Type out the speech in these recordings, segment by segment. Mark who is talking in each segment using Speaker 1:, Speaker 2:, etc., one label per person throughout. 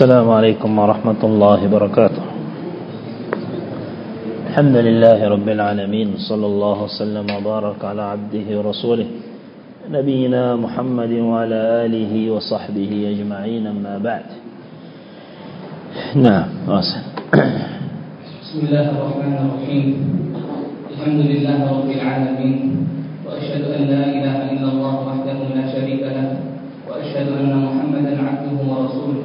Speaker 1: السلام عليكم ورحمة الله وبركاته. الحمد لله رب العالمين صلى الله وسلم وبارك على عبده ورسوله نبينا محمد وعلى آله وصحبه أجمعين أما بعد. نعم واصل
Speaker 2: بسم الله الرحمن الرحيم. الحمد لله رب العالمين وأشهد أن لا إله إلا الله وحده لا شريك له وأشهد أن محمدا عبده ورسوله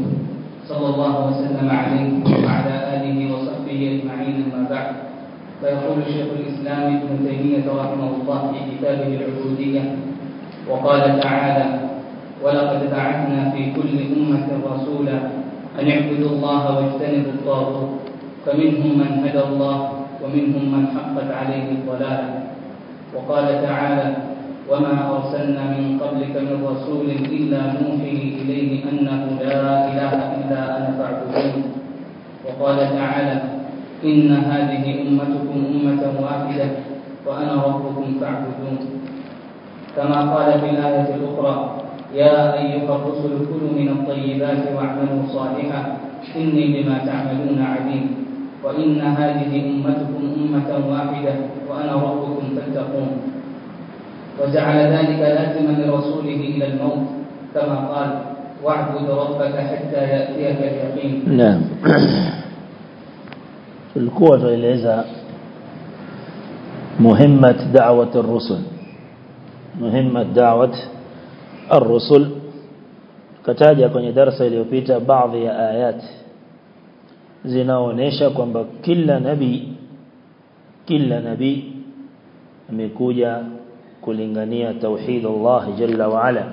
Speaker 2: صلى الله وسلم عليه وعلى آله وصحبه أجمعين أما بعد. فيقول شيخ الإسلام ابن تيمية رحمه الله في كتابه العبودية وقال تعالى ولقد بعثنا في كل أمة رسولا أن اعبدوا الله واجتنبوا الطاغوت فمنهم من هدى الله ومنهم من حقت عليه الضلالة. وقال تعالى وما أرسلنا من قبلك من رسول إلا نوحي إليه أنه لا إله إلا أنا فاعبدون. وقال تعالى إن هذه أمتكم أمة واحدة وأنا ربكم فاعبدون. كما قال في الآية الأخرى يا أيها الرسل كلوا من الطيبات واعملوا صالحا إني بما تعملون عليم. وإن هذه أمتكم أمة واحدة وأنا ربكم فاتقون. وجعل ذلك لازما لرسوله إلى الموت كما قال واعبد ربك حتى يأتيك اليقين.
Speaker 1: نعم. القوة العزة مهمة دعوة الرسل. مهمة دعوة الرسل. كتاجة كوني درس اليوبيتا بعض آيات زناونيشا كمبا كل نبي كلا نبي ميكويا kulingania tauhid Allah jalla wa ala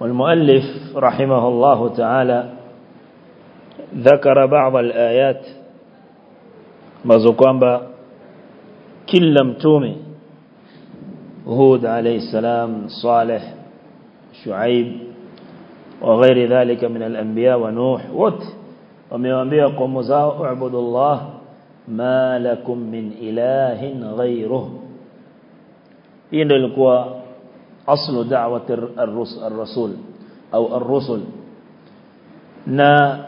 Speaker 1: والمؤلف رحمه الله تعالى ذكر بعض الآيات ambazo kwamba kila mtume Hud alayhi salam Saleh Shuaib وغير ذلك من الأنبياء ونوح wote wamewaambia kaumu zao uabudu Allah ma lakum min ilahin ghayruh إنه القوى أصل دعوة الرسول أو الرسل نا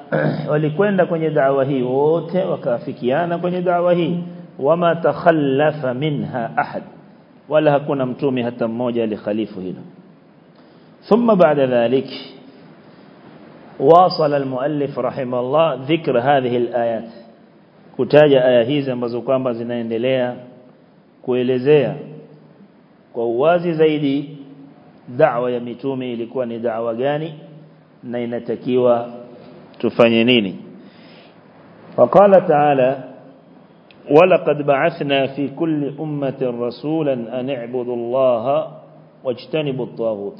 Speaker 1: ولكن لكم دعوة هي وكافكيانا لكم دعوة هي وما تخلف منها أحد ولا هكونا متومي حتى موجة لخليفه ثم بعد ذلك واصل المؤلف رحمه الله ذكر هذه الآيات كتاج آيهيزا مزقوان بزنين لليا كويلزيا kwa uwazi zaidi da'wa ya mitume ilikuwa ni da'wa gani na inatakiwa tufanye nini وقال تعالى ولقد بعثنا في كل أمة رسولا أن اعبدوا الله واجتنبوا الطاغوت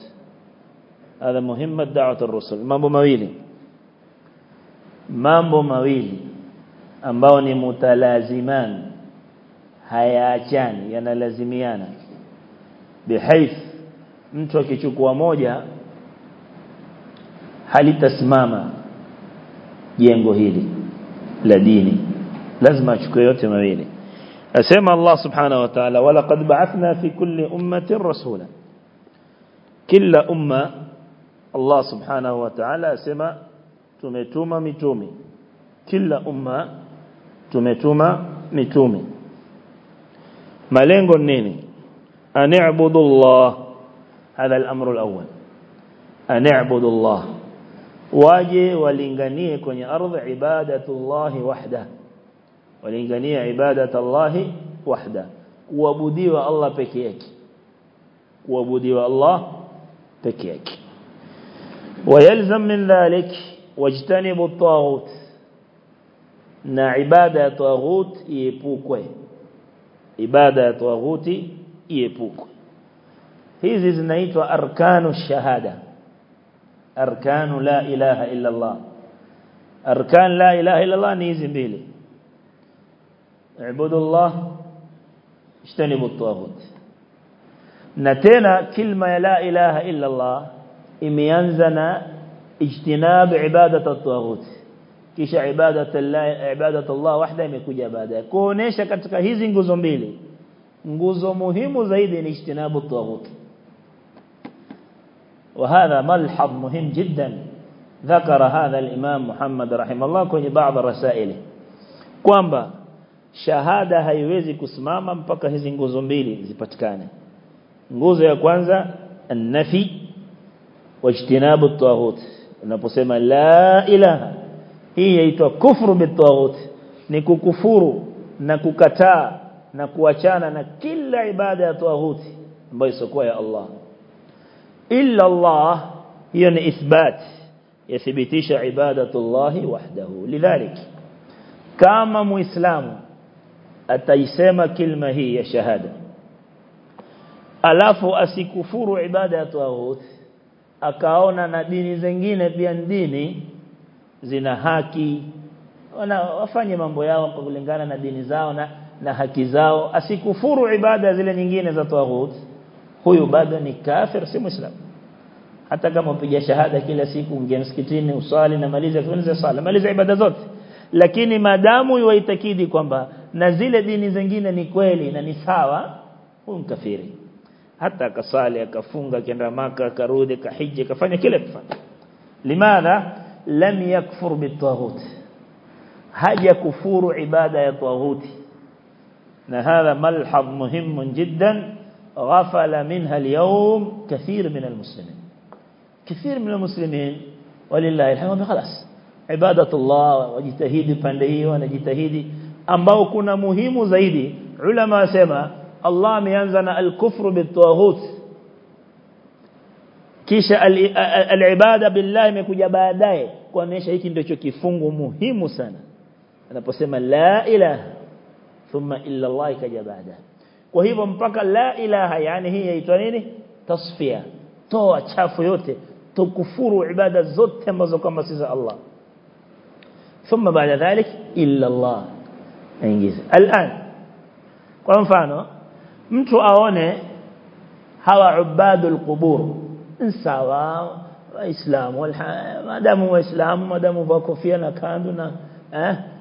Speaker 1: هذا مهمة دعوة الرسل mambo mawili mambo mawili ambao ni mutalaziman hayaachani yanalazimiana bihaith mtu akichukua moja halitasimama jengo hili la dini. Lazima achukue yote mawili. Asema Allah subhanahu wa ta'ala walaqad ba'athna fi kulli ummatin rasula. Kila umma Allah subhanahu wa ta'ala asema tumetuma mitume kila umma tumetuma mitume malengo nini أن اعبدوا الله. هذا الأمر الأول. أن اعبدوا الله. واجي ولنغني كني أرض عبادة الله وحده. ولنغني عبادة الله وحده. وابدي والله بكيك. وابدي والله بكيك. ويلزم من ذلك واجتنب الطاغوت. نعبادة الطاغوت يبوكوه عبادة الطاغوت iepukwe hizi zinaitwa arkanu shahada arkanu la ilaha illa Allah arkan la ilaha illa Allah ni hizi mbili ibudu Allah at-taghut na tena kilma ya la ilaha illa Allah imeanza na ijtinab ibadat at-taghut kisha ibadat Allah ibadat Allah wahda imekuja baadaye kuonesha katika hizi nguzo mbili nguzo muhimu zaidi ni ijtinabu at-taghut وهذا ملحظ مهم جدا ذكر هذا الإمام محمد رحمه الله kwenye بعض رسائله kwamba shahada haiwezi kusimama mpaka hizi nguzo mbili zipatikane nguzo ya kwanza an-nafi wajtinabu at-taghut unaposema la ilaha hii inaitwa kufru bit-taghut ni kukufuru na kukataa na kuachana na kila ibada ya taghuti ambayo isokuwa ya Allah illa Allah hiyo ni ithbat yathibitisha ibadatullahi wahdahu lidhalik kama muislamu ataisema kilma hii ya shahada alafu asikufuru ibada ya taghut akaona na dini zingine pia dini zina haki wana wafanye mambo yao kwa kulingana na dini zao na, na haki zao asikufuru ibada zile nyingine za taghut. Huyu bado ni kafir si muislamu hata kama upiga shahada kila siku ungia msikitini usali na maliza funza sala maliza ibada zote. Lakini madamu yuitakidi kwamba na zile dini zingine ni kweli na ni sawa huyu mkafiri hata akasali akafunga kenda maka akarudi kahiji akafanya kile kufanya limadha? Lam yakfur bitaghut haja kufuru ibada ya taghuti هذا ملحظ مهم جدا غفل منها اليوم كثير من المسلمين. كثير من المسلمين ولله الحمد خلاص عبادة الله وجتهيد فنده ونجتهيد أمبو كنا مهم زيدي علماء سما الله ينزل الكفر بالطاغوت. كيش العبادة بالله ميكو كجبادة كونيش هيك ندوشو كفungo مهم سنة. أنا بسمى لا إله. ثم إلا الله كجباده وهي بمبقى لا إله يعني هي يتوانيني تصفية. توى تشاف يوتي تكفر عبادة زوت مزوك مسيس الله. ثم بعد ذلك إلا الله. إنجيز. الآن قم فانو mtu aone hawa ubadul qubur sawa waislamu madamu waislamu madamu wa kofia na kandu na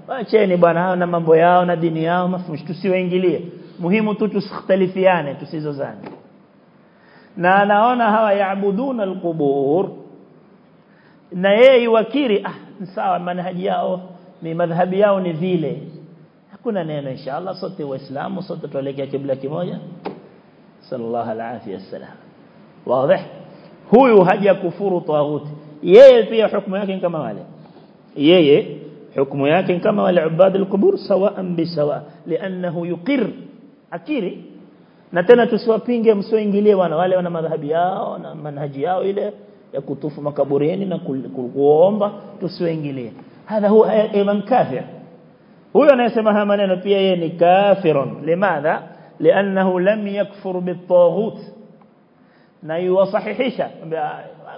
Speaker 1: waacheni bwana hao na mambo yao na dini yao mafushi tusiwaingilie. Muhimu tu tusikhtalifiane tusizozane. Na anaona hawa yaabuduna alqubur. Na yeye iwakiri ah sawa manhaji yao ni madhhabi yao ni vile. Hakuna neno inshallah sote waislamu sote tuelekea kibla kimoja. Sallallahu alaihi wasallam wazi. Huyu haja kufuru taghuti yeye pia hukumu yake kama wale. Yeye حكم ياكن كما لعباد القبور سواء بسواء لأنه يقر. أكيري؟ نتنا تسوى بينجي مسوى انجليه وأنا والي وأنا مذهب ياو وأنا منهج ياو إليه يكتوف مكبورين نكلقوهم تسوى انجليه هذا هو أيضا كافر. هو نسمها منين فيين كافر. لماذا؟ لأنه لم يكفر بالطاغوت. نيوصححش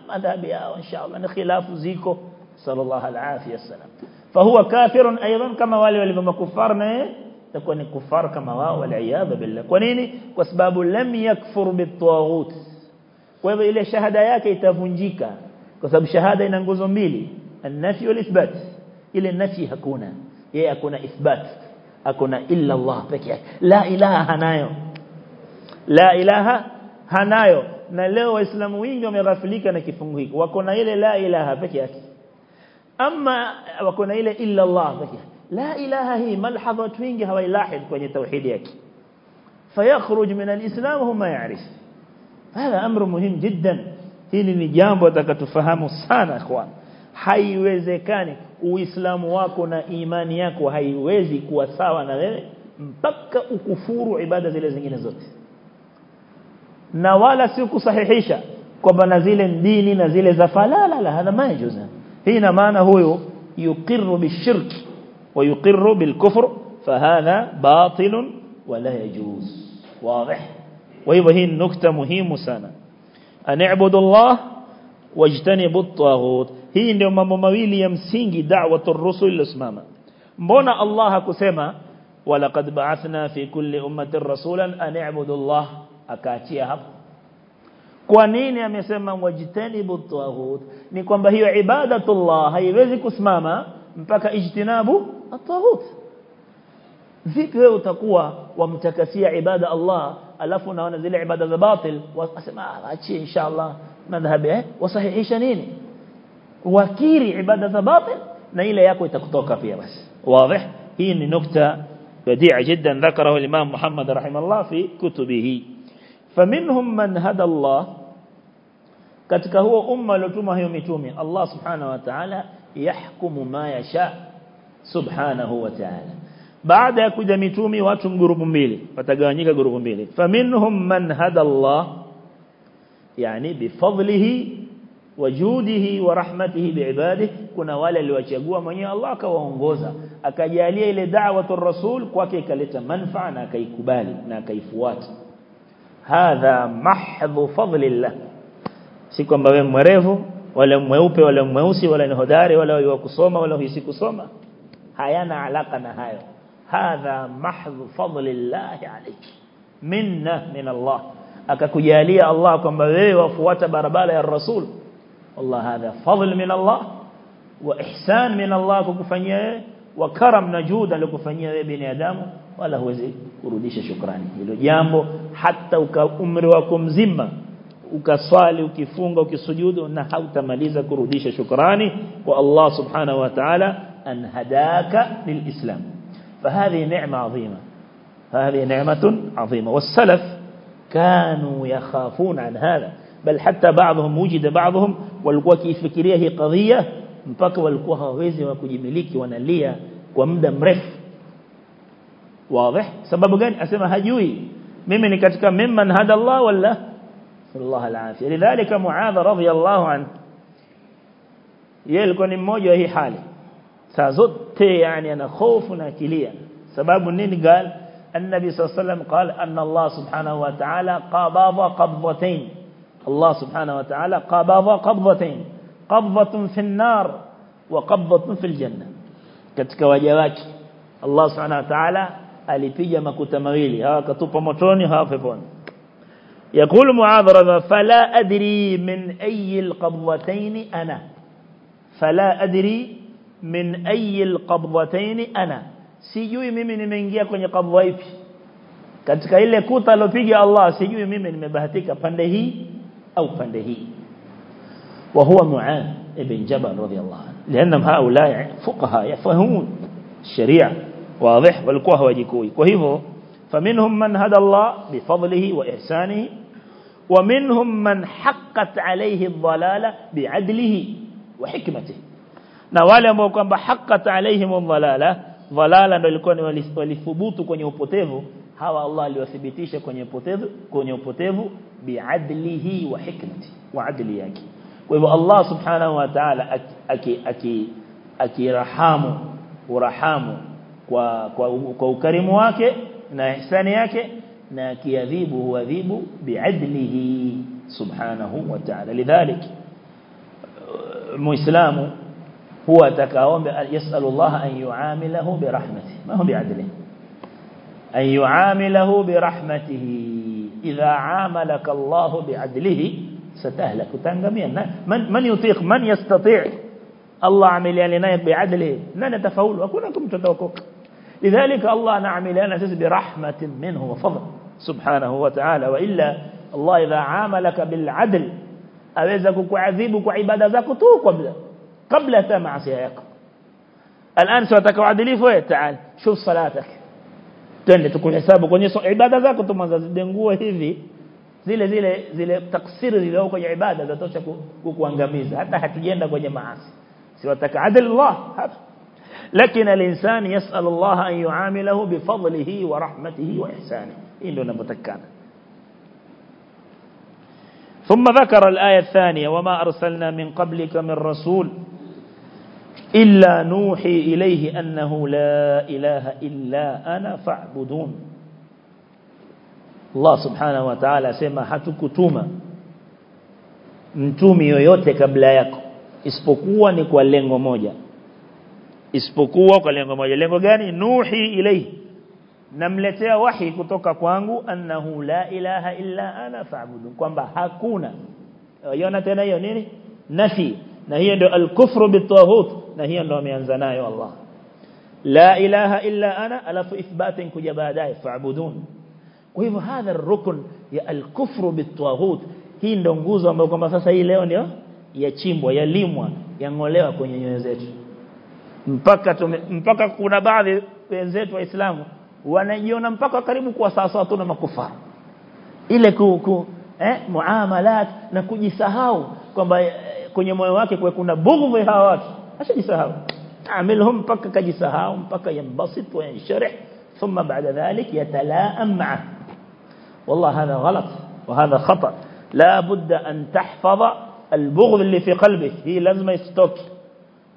Speaker 1: مذهب ياو وان شاء الله نخلاف زيكو. صلى الله العافية السلام. فهو كافر أيضا كما والي والي بمكفار تكون كفار كما والي والعياب بالله. ونيني واسباب لم يكفر بالطاغوت. ويبقى إلي شهداء كيتفنجيك وسبب شهادة ننقذ ميلي. النفي والإثبات. إلي النفي هكونا يأي أكون إثبات؟ أكون إلا الله بكي لا إله هنايو. لا إله هنايو. na leo waislamu wengi wameghafilika na kifungu hiki wako na ile la ilaha peke yake أما وكنا إلى إلا الله ذكي. لا إله هي ملحظة فينك؟ هو يلاحظ كوني توحيدك فيخرج من الإسلام وهو ما يعرف. هذا أمر مهم جدا. هنا نجام بدك تفهم سانا إخوان. هاي وزكاني وإسلام واكونا إيمانيك وهاي وزك وساوا نغير بك وكفور عبادة لزنجين الزوت نوالا سيكو صحيحيشا. kwa nazile ndini na zile za falala la hana majuzana هنا معنى هو يقر بالشرك ويقر بالكفر فهذا باطل ولا يجوز. واضح؟ وهي النكتة مهمة سنة. أن يعبد الله واجتنب الطاغوت. هي عندما مميل يمسين دعوة الرسل الإسلام مونا الله كسيما ولقد بعثنا في كل أمة رسولا أن يعبد الله. أكاتيها. Kwa nini amesema wajtanibu at-taghut ni kwamba hiyo ibadatullah haiwezi kusimama mpaka ijtinabu at-taghut vipi wewe utakuwa wamtakasia ibada Allah alafu naona zile ibada za batil wasema achie inshallah madhhabi eh wasahihisha nini wakiri ibada za batil na ile yako itakutoka pia basi واضح hii ni nukta بديعة جدا ذكره الإمام محمد رحمه الله في فمنهم من هدى الله. كتك هو أمة لتمه هي متومي الله سبحانه وتعالى يحكم ما يشاء سبحانه وتعالى بعد كذا متومي واتم قرب ميلي فتقانيك قرب ميلي فمنهم من هدى الله يعني بفضله وجوده ورحمته بعباده كنا والا اللي وشيقوا من الله كوانغوزا أكا جاليه لدعوة الرسول كواكي كالتا منفعنا نا ناكيفواتي hadha mahdhu fadlillah si kwamba wewe mwerevu wala mweupe wala mweusi wala ni hodari wala wa kusoma wala hisi kusoma hayana alaka na hayo hadha mahdhu fadlillah alayki minna min Allah akakujalia Allah kwamba wewe wafuata barabara ya rasul والله هذا فضل من الله وإحسان من الله kukufanyia wa karam na juda alikufanyia wewe binadamu wala huwezi kurudisha shukrani hilo jambo hata uka umri wako mzima ukaswali ukifunga ukisujudu na hautamaliza kurudisha shukrani kwa Allah subhanahu wa ta'ala an hadaka lilislam فهذه نعمة عظيمة هذه نعمة عظيمة والسلف كانوا يخافون عن هذا بل حتى بعضهم وجد بعضهم walikuwa kifikiria hii kadhia mpaka walikuwa hawawezi wa kujimiliki wanalia kwa muda mrefu واضح سبب قال اسمها هجوي ممن كتك ممن هدى الله ولا الله العافية لذلك معاذ رضي الله عنه يلقون الموجه هي حاله سازوت يعني أنا خوفنا كليا سبب النين قال النبي صلى الله عليه وسلم قال أن الله سبحانه وتعالى قباض قبضتين الله سبحانه وتعالى قباض قبضتين قبضة في النار وقبضة في الجنة كتك وجواك الله سبحانه وتعالى alipiga makuta mawili hawa katupa motoni hawa peponi معاذ رضا فلا أدري من أي القبضتين أنا فلا أدري من أي القبضتين أنا sijui mimi nimeingia kwenye qabwa ipi katika ile kuta alopiga Allah sijui mimi nimebahatika pande hii أو فنده وهو معاذ ابن جبل رضي الله عنه لأنهم هؤلاء فقهاء يفهمون الشريعة واضح؟ والكوه وجكوي وهو فمنهم من هدى الله بفضله وإحسانه ومنهم من حقت عليه الضلالة بعدله وحكمته. نوالي موكم بحقت عليهم الضلالة. ضلالة للكون والثبوت كون يوبوته هوا الله اللي ليثبتيش كون يوبوته كون يوبوته بعدله وحكمته. وعدليك وإذا الله سبحانه وتعالى أكي أكي أكي رحامه ورحامه. Kwa kwa, kwa ukarimu wake na ihsani yake na akiadhibu huadhibu biadlihi subhanahu wa ta'ala lidhalik muislamu huwa atakaombe yasalu Allah an yuamilahu birahmatihi ma huwa biadlihi أن يعامله برحمته إذا عاملك الله بعدله ستهلك تنغميا من, من يطيق من يستطيع الله عمل لنا بعدله لا نتفول وكونكم تتوكك لذلك الله نعم لا أساس برحمة منه وفضل سبحانه وتعالى. وإلا الله إذا عاملك بالعدل أذكك وعذبك وعبادة ذكته قبل قبل ثم عصيك الآن سأتك وعدلي فوية تعال شوف صلاتك. تاني تكون حسابك وعبادة ذكته ما زدنقوه هذي. zile zile zile taksiri zilizoko kwenye ibada zatosha kukuangamiza hata hatijenda kwenye maasi siwataka adilallah hapa lakini الإنسان يسأل الله أن يعامله بفضله ورحمته وإحسانه. hii ndio inapotakana ثم ذكر الآية الثانية وما أرسلنا من قبلك من رسول إلا نوحي إليه أنه لا إله إلا أنا فاعبدون. الله سبحانه وتعالى سema hatukutuma mtumi yoyote kabla yako isipokuwa ni isipokuwa kwa lengo moja lengo gani nuhi ilayhi namletea wahi kutoka kwangu annahu la ilaha illa ana fa'budu kwamba hakuna yona tena hiyo nini nafi na hiyo ndio al-kufru bit-taghut na hiyo ndio ameanza nayo Allah la ilaha illa ana alafu ithbatin kuja baadaye fa'budun kwa hivyo hadha ar-rukn ya al-kufru bit-taghut hii ndio nguzo ambayo kwamba sasa hii leo ndio yachimbwa yalimwa yangolewa kwenye nyoyo zetu mpaka tume, mpaka kuna baadhi wenzetu waislamu wanajiona mpaka karibu kuwa sawa tu na makufara ile ku, ku eh muamalat na kujisahau kwamba eh, kwenye moyo wake kwa kuna bughdhi hawa watu ashajisahau amilhum mpaka kajisahau mpaka yanbasit wa yansharih ثم بعد ذلك يتلاءم معه والله هذا غلط وهذا خطأ لا بد أن تحفظ البغض اللي في قلبك هي لازم يستوك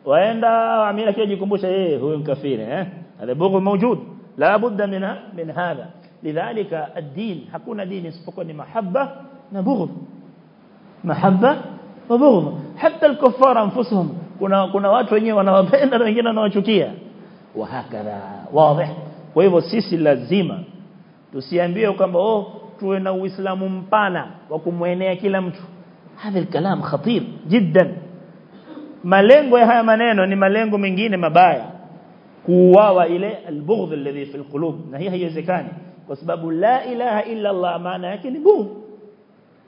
Speaker 1: waenda amira kija jikumbusha yeye huyo mkafiri eh hada bughu موجود لا بد من من هذا لذلك الدين hakuna dini isipokuwa ni mahabba na bughd mahabba wa bughd hata al-kuffar anfusuhum kuna kuna watu wenyewe wanawapenda na wengine wanawachukia wahakadha wazi kwa hivyo sisi lazima tusiambiwe kwamba oh tuwe na uislamu mpana wa kumwenea kila mtu hadha الكلام خطير جدا malengo ya haya maneno ni malengo mengine mabaya kuuawa ile albughdh alladhi fi alqulub na hii haiwezekani kwa sababu la ilaha illa Allah maana yake ni bughd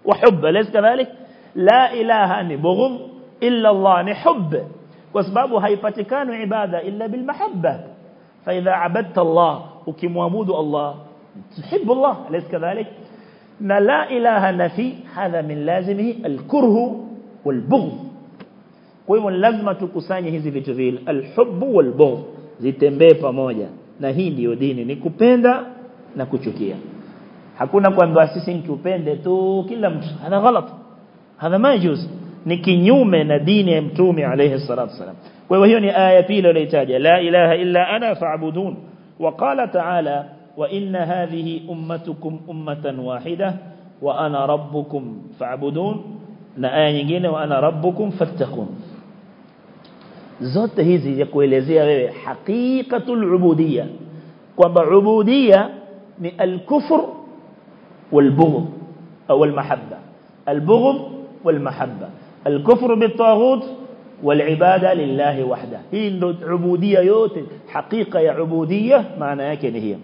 Speaker 1: wa hubb laysa kadhalik la ilaha ni bughd illa Allah ni hubb kwa sababu haipatikani ibada illa bil mahabba fa idha abadta Allah ukimwabudu Allah tuhibbu Allah laysa kadhalik na la ilaha nafi hadha min lazimihi alkurhu walbughd kwa hivyo lazima tukusanye hizi vitu vile alhubbu walbughd zitembee pamoja na hii ndiyo dini ni kupenda na kuchukia hakuna kwamba sisi tupende tu kila mtu hada ghalat hada majuz ni kinyume na dini ya mtume alayhi salatu wasalam kwa hivyo hiyo ni aya pili iliyotaja la ilaha illa ana fa'budun wa inna hadhihi ummatukum ummatan wahida wa ana rabbukum fa'budun na aya nyingine wa ana rabbukum fattaqun zote hizi ya kuelezea wewe haqiqatul ubudiyya kwamba ubudiyya ni al-kufr wal-bughd au al-mahabba al-bughd wal-mahabba al-kufr bit-taghut wal-ibada lillahi wahda hii ndo ubudiyya yote haqiqa ya ubudiyya maana yake ni hiyo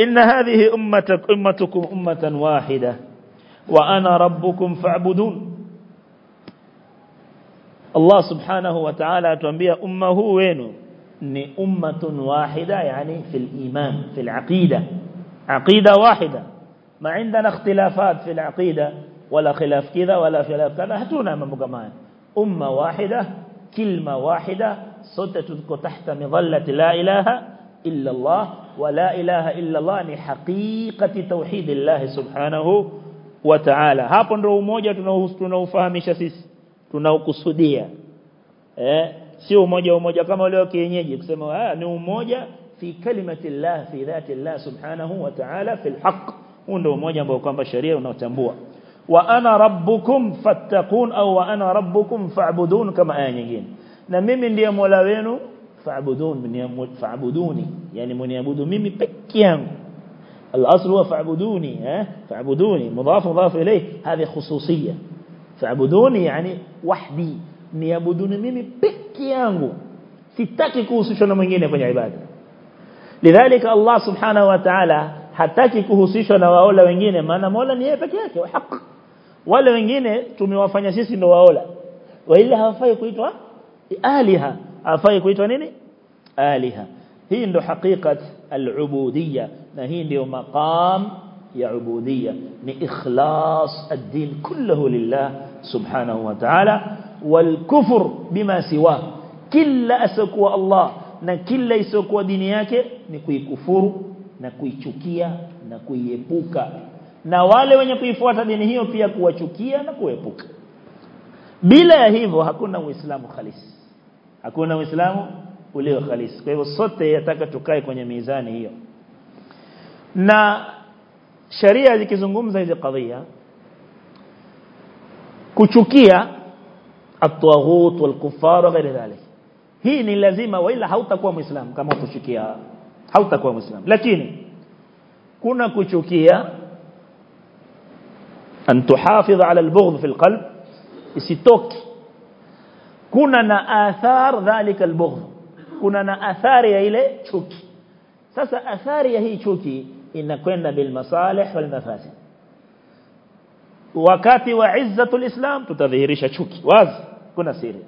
Speaker 1: إن هذه أمتك أمتكم أمة واحدة وأنا الله سبحانه وتعالى تنبيه أمه وينه؟ أمة واحدة يعني في الإيمان في العقيدة. عقيدة واحدة. ما عندنا اختلافات في العقيدة ولا خلاف كذا ولا خلاف كذا. هتونا من مجمعين أمة واحدة كلمة واحدة صوت تذكو تحت مظلة لا إله إلا الله ولا إله إلا الله يعني لحقيقة توحيد الله سبحانه وتعالى. هابن رو موجة نوفهم شسيس tunaokusudia eh sio umoja umoja kama wa kienyeji kusema ah ni umoja fi kalimati Allah fi dhati Allah subhanahu wa ta'ala fi alhaq huo ndio umoja ambao kwamba sharia unaotambua wa ana rabbukum fattaqun au wa ana rabbukum fa'budun kama aya nyingine na mimi ndiye mola wenu fa'budun fa'buduni yani mniabudu mimi peke yangu الاصل هو فاعبدوني ها فاعبدوني مضاف مضاف اليه هذه خصوصيه فاعبدوني يعني وحدي niabuduni mimi peke yangu sitaki kuhusishwa na mwingine kwenye ibada lidhalika Allah subhanahu wa ta'ala hataki kuhusishwa na waola wengine maana Mola ni yeye peke yake wa haki wale wengine tumewafanya sisi ndo waola wala hawafai kuitwa aliha hawafai kuitwa nini aliha hii ndo hakikat al-ubudiyya na hii ndio maqam يا عبودية نإخلاص الدين كله لله سبحانه وتعالى والكفر بما سواه. كلا أسكوا الله نكلا يسكوا دينيك نكوي كفر نكوي تشكيا نكوي يبوكا نوالي ونكوي فواتا دينيه فيكوا تشكيا نكوي يبوكا بلا هيفو هكونا وإسلام خليس. هكونا وإسلام وليو خليس. كيفو صوت يتاكا تكاي كوني ميزاني هيو. na sharia zikizungumza hizi kadhia kuchukia الطاغوت والكفار وغير ذلك hii ni lazima wala hautakuwa muislamu kama utashikia hautakuwa muislamu lakini kuna kuchukia an tuhafidh ala albughd fi alqalb isitoki kuna na athar dhalika albughd kuna na athari ya ile chuki sasa athari ya hii chuki inakwenda bil masalih wal mafasid wakati wa izzatul islam tutadhihirisha chuki wazi kuna siri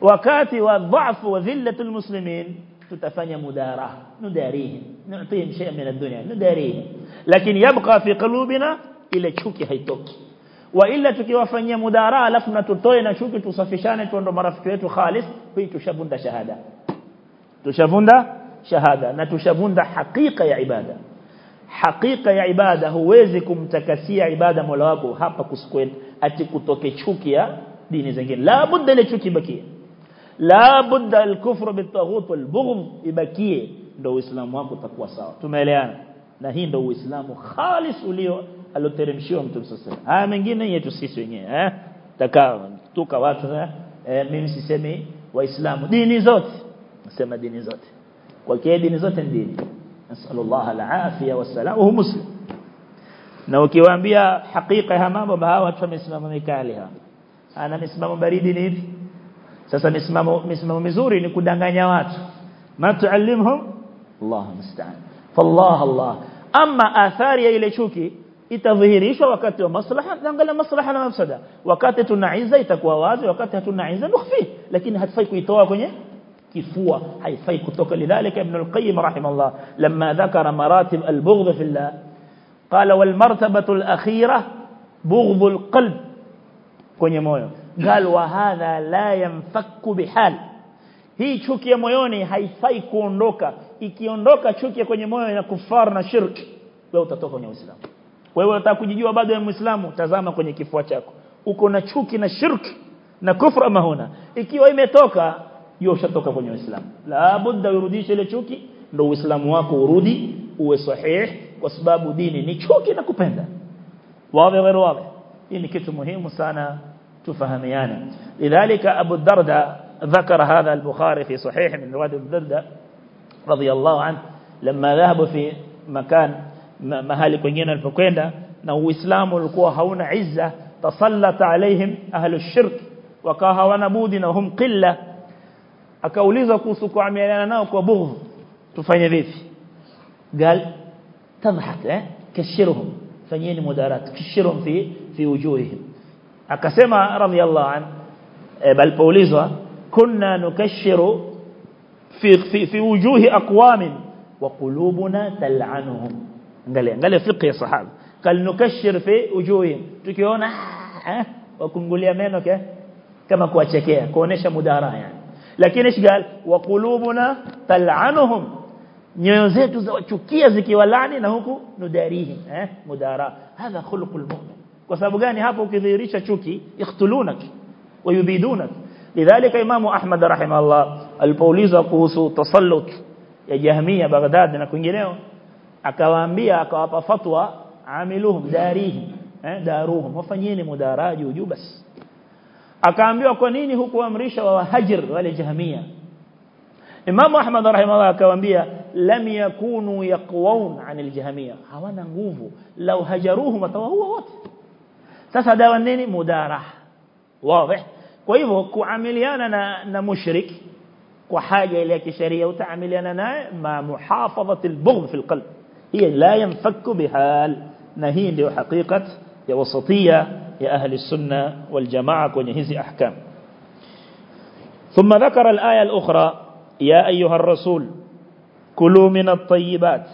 Speaker 1: wakati wa dhaifu wa dhillatul muslimin tutafanya mudara nudarihim nu'tihim shay'an min ad-dunya nudarihim lakini yabqa fi qulubina ile chuki haitoki wa illa tukiwafanyia mudara alafu na tutoe na chuki tusafishane tuondo marafiki wetu khalis hii tushavunda shahada tushavunda shahada na tushavunda hakika ya ibada hakika ya ibada huwezi kumtakasia ibada Mola wako hapa kusikwenda ati kutoke chuki ya dini zingine la budda ile chuki bakie la budda al-kufru bit-taghut wal-bughd ibakie ndio uislamu wako utakuwa sawa tumeelewana na hii ndio uislamu khalis ulio aloteremshiwa mtume sasa haya mengine yetu sisi wenyewe eh takaa tuka watu eh mimi sisemi waislamu dini zote nasema dini zote وكيه دين زوت نسأل الله العافية والسلام. وهو مسلم. نوكي وانبيا حقيقة همام بها واتفا مسمم مكالها أنا مسمم بريد نيف سسا مسمم مسمم مزوري نكودان غانيوات ما تعلمهم؟ الله مستعان فالله الله. أما آثار يا إليشوكي itadhihirishu wakati wa maslaha angalia maslaha na mafsada wakati tunaiza itakuwa wazi wakati hatunaiza nukhfi lakini kifua haifai kutoka lidhalika ibn al-qayyim rahimahullah lamma dhakara maratib al-bughdh fi Allah qala wal martabatu al-akhirah bughdh al-qalb kwenye moyo قال وهذا لا ينفك بحال hii chuki ya moyoni haifai kuondoka ikiondoka chuki kwenye moyo ya kufar na shirk wewe utatoka kwenye uislamu wewe unataka kujijua bado ya muislamu tazama kwenye kifua chako uko na chuki na shirk na kufra ama huna ikiwa imetoka hiyo ushatoka kwenye uislamu la budda urudishe ile chuki ndio uislamu wako urudi uwe sahih kwa sababu dini ni chuki na kupenda wazi غير واضح hii ni kitu muhimu sana تفهميانا لذلك أبو الدرداء ذكر هذا البخاري في صحيح من رواية أبو الدرداء رضي الله عنه لما ذهبوا في مكان mahali kwingine alipokwenda na uislamu ulikuwa hauna izza tasallata alaihim ahlu shirk wakawa hawana budi na hum akaulizwa kuhusu kuamiliana nao kwa bughdh tufanye vipi قال تضحك eh kashirhum fanyeni mudarat kashirhum fi fi wujuhihim akasema radhiyallahu an bal paulizwa kunna nukashiru fi fi, fi wujuhi aqwamin wa qulubuna tal'anuhum angalia angalia fiqh ya sahaba kal nukashir fi wujuhihim tukiona eh wakungulia meno kama kuwachekea kuonesha mudara yani لكن إيش قال وقلوبنا تلعنهم نيوزيتو زوكيا زكي ولعني نهوكو نداريهم مدارا هذا خلق المؤمن وسبب قاني هابو كذيريشة شوكي يقتلونك ويبيدونك لذلك إمام أحمد رحمه الله البوليزة قوسو تسلط يا جهمية بغداد أنا كونجينيو أكوانبيا أكوانبيا فتوى عاملوهم داريهم داروهم وفنيني مدارا جوجو بس akaambiwa kwa nini hukuamrisha wahajir wale jahmiya Imam Ahmad rahimahullah akawaambia lam yakunu yaqwaun anil jahmiya hawana nguvu law hajaruhum watawaua wote sasa dawa nini mudaraha wazi kwa hivyo kuamiliana na na mushrik kwa haja ile ya kisheria utaamiliana naye ma muhafadhati albughd fi alqalb hiya la yanfakku bihal na hii ndio hakikat ya wasatia ya ahli sunna wal jamaa kwenye hizi ahkam ثم ذكر الآية الأخرى يا أيها الرسول كلوا من الطيبات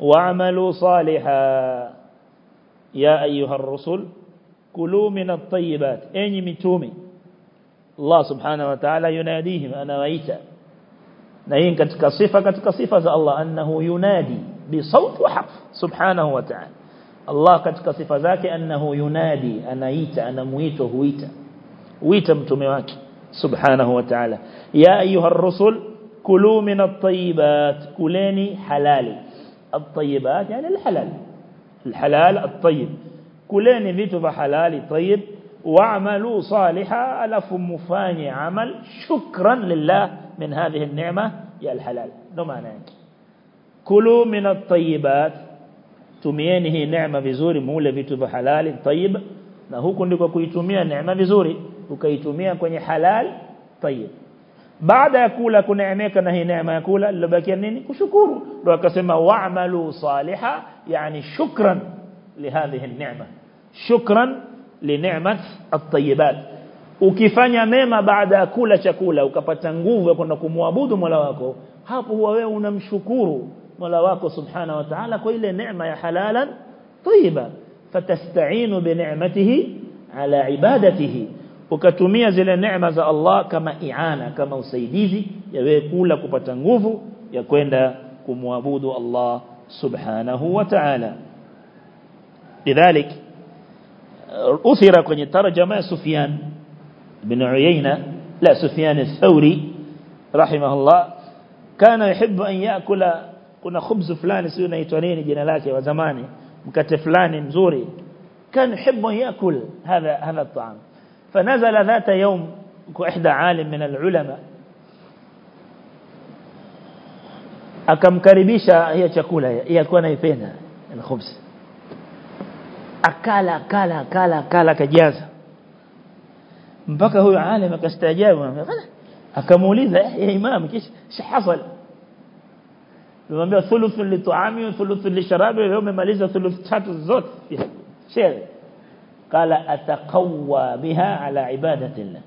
Speaker 1: واعملوا صالحا. يا أيها الرسول كلوا من الطيبات. أي متومي. الله سبحانه وتعالى يناديهم أنا وإيتا نهين كتك صفة كتك صفة الله أنه ينادي بصوت وحرف. سبحانه وتعالى. الله كتك صفة ذاك أنه ينادي أنا إيتا أنا مويت وهويتا ويتا متوميواك سبحانه وتعالى. يا أيها الرسل كلوا من الطيبات. كلاني حلالي. الطيبات يعني الحلال. الحلال الطيب. كلاني vitu vya halali طيب. واعملوا صالحا. ألف مفاني عمل. شكرا لله من هذه النعمة يا الحلال. ndo maana yake kulu min at-tayyibat tumieni hii neema vizuri mule vitu vya halali طيب na huku ndiko kuitumia neema vizuri ukaitumia kwenye halal طيب baada ya kula kuneemeka na hii neema ya kula lilobakia nini kushukuru ndio akasema wa'malu saliha yani shukran لهذه النعمة شكرا لنعمة الطيبات ukifanya mema baada ya kula chakula ukapata nguvu ya kwenda kumwabudu Mola wako hapo huwa wewe unamshukuru ملاواك سبحانه وتعالى كل نعمة حلالا طيبا فتستعين بنعمته على عبادته. وكتمية زل النعمة زى الله كما إعانة كما سيديزي يقول لك بتنغوف يقول لك موابود الله سبحانه وتعالى. لذلك أثر كن ترجمة سفيان بن عيينة لا سفيان الثوري رحمه الله كان يحب أن يأكل يأكل كنا خبز فلان سيونا يتونين جنا لake wa zamani mkate fulani mzuri كان يحب أن يأكل هذا هذا الطعام فنزل ذات يوم إحدى عالم من العلماء akamkaribisha hiyo chakula yeye alikuwa anaipenda الخبز akala akala akala akala kajaza mpaka huyo alim akastaajabu akamuuliza ya imam kisha shahasal Nimwambia thuluthu li tuami wa thuluthu li sharabi leo umemaliza thuluth tatu zote share قال اتقوى بها على عباده الله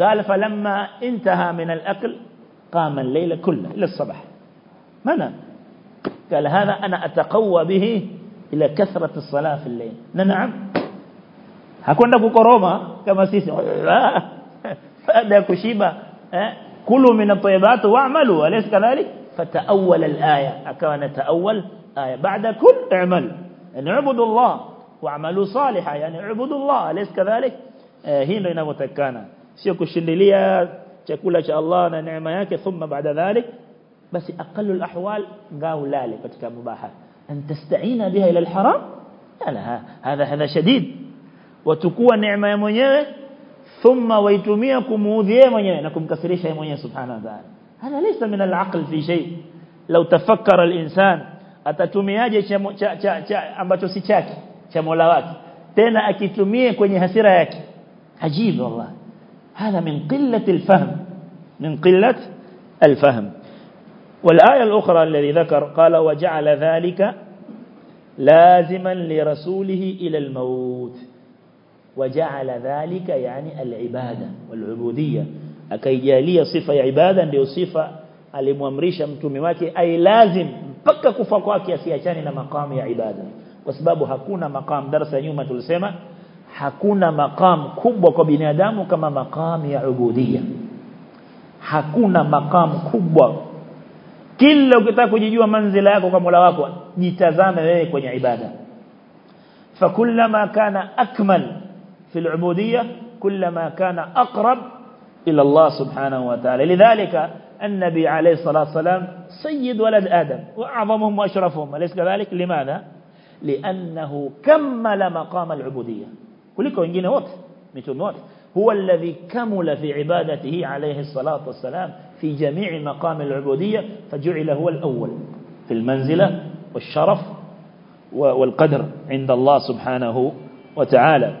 Speaker 1: قال فلما انتهى من الاكل قام الليل كله إلى الصباح ما نام قال هذا أنا اتقوى به إلى كثره الصلاه في الليل نعم hakwenda kukoroma kama sisi baada ya kushiba eh kulu min at-tayyibat wa'malu alaysa kadhalik فتأول الآية. أكان تأول آية. بعد كل اعمل. يعني عبدوا الله وعملوا صالحا. يعني عبدوا الله. أليس كذلك؟ آه، هنا ينبتكانا سيكو الشندلية تقول إن شاء الله نعمة ياك ثم بعد ذلك بس أقل الأحوال قاو لالي فتك مباحة. أن تستعين بها إلى الحرام؟ لا هذا هذا شديد. وتكون نعمة يمنيه ثم ويتميكم موذيه يمنيه نكم كسريش يمنيه سبحانه وتعالى. Hada laysa min al-aql fi shay law tafakkara al-insan atatumiaje cha, cha, cha ambacho si chake cha Mola wake tena akitumie kwenye hasira yake ajib wallah هذا من قلة الفهم من قلة الفهم والآية الأخرى الذي ذكر قال وجعل ذلك لازما لرسوله إلى الموت وجعل ذلك يعني العبادة والعبودية akaijalia sifa ya ibada ndio sifa alimwamrisha mtume wake ai lazim mpaka kufa kwake asiachane na makamu ya ibada kwa sababu hakuna maqam darasa nyuma tulisema hakuna maqam kubwa kwa binadamu kama maqam ya ubudiyya hakuna maqam kubwa kila ukitaka kujijua manzila yako kwa Mola wako jitazame wewe kwenye ibada fakullama kana akmal في العبودية كلما كان أقرب إلى الله سبحانه وتعالى. لذلك النبي عليه الصلاة والسلام سيد ولد آدم وأعظمهم وأشرفهم. أليس كذلك؟ لماذا؟ لأنه كمل مقام العبودية. كلكم ينجين وقت مثل وقت هو الذي كمل في عبادته عليه الصلاة والسلام في جميع مقام العبودية فجعل هو الأول في المنزلة والشرف والقدر عند الله سبحانه وتعالى.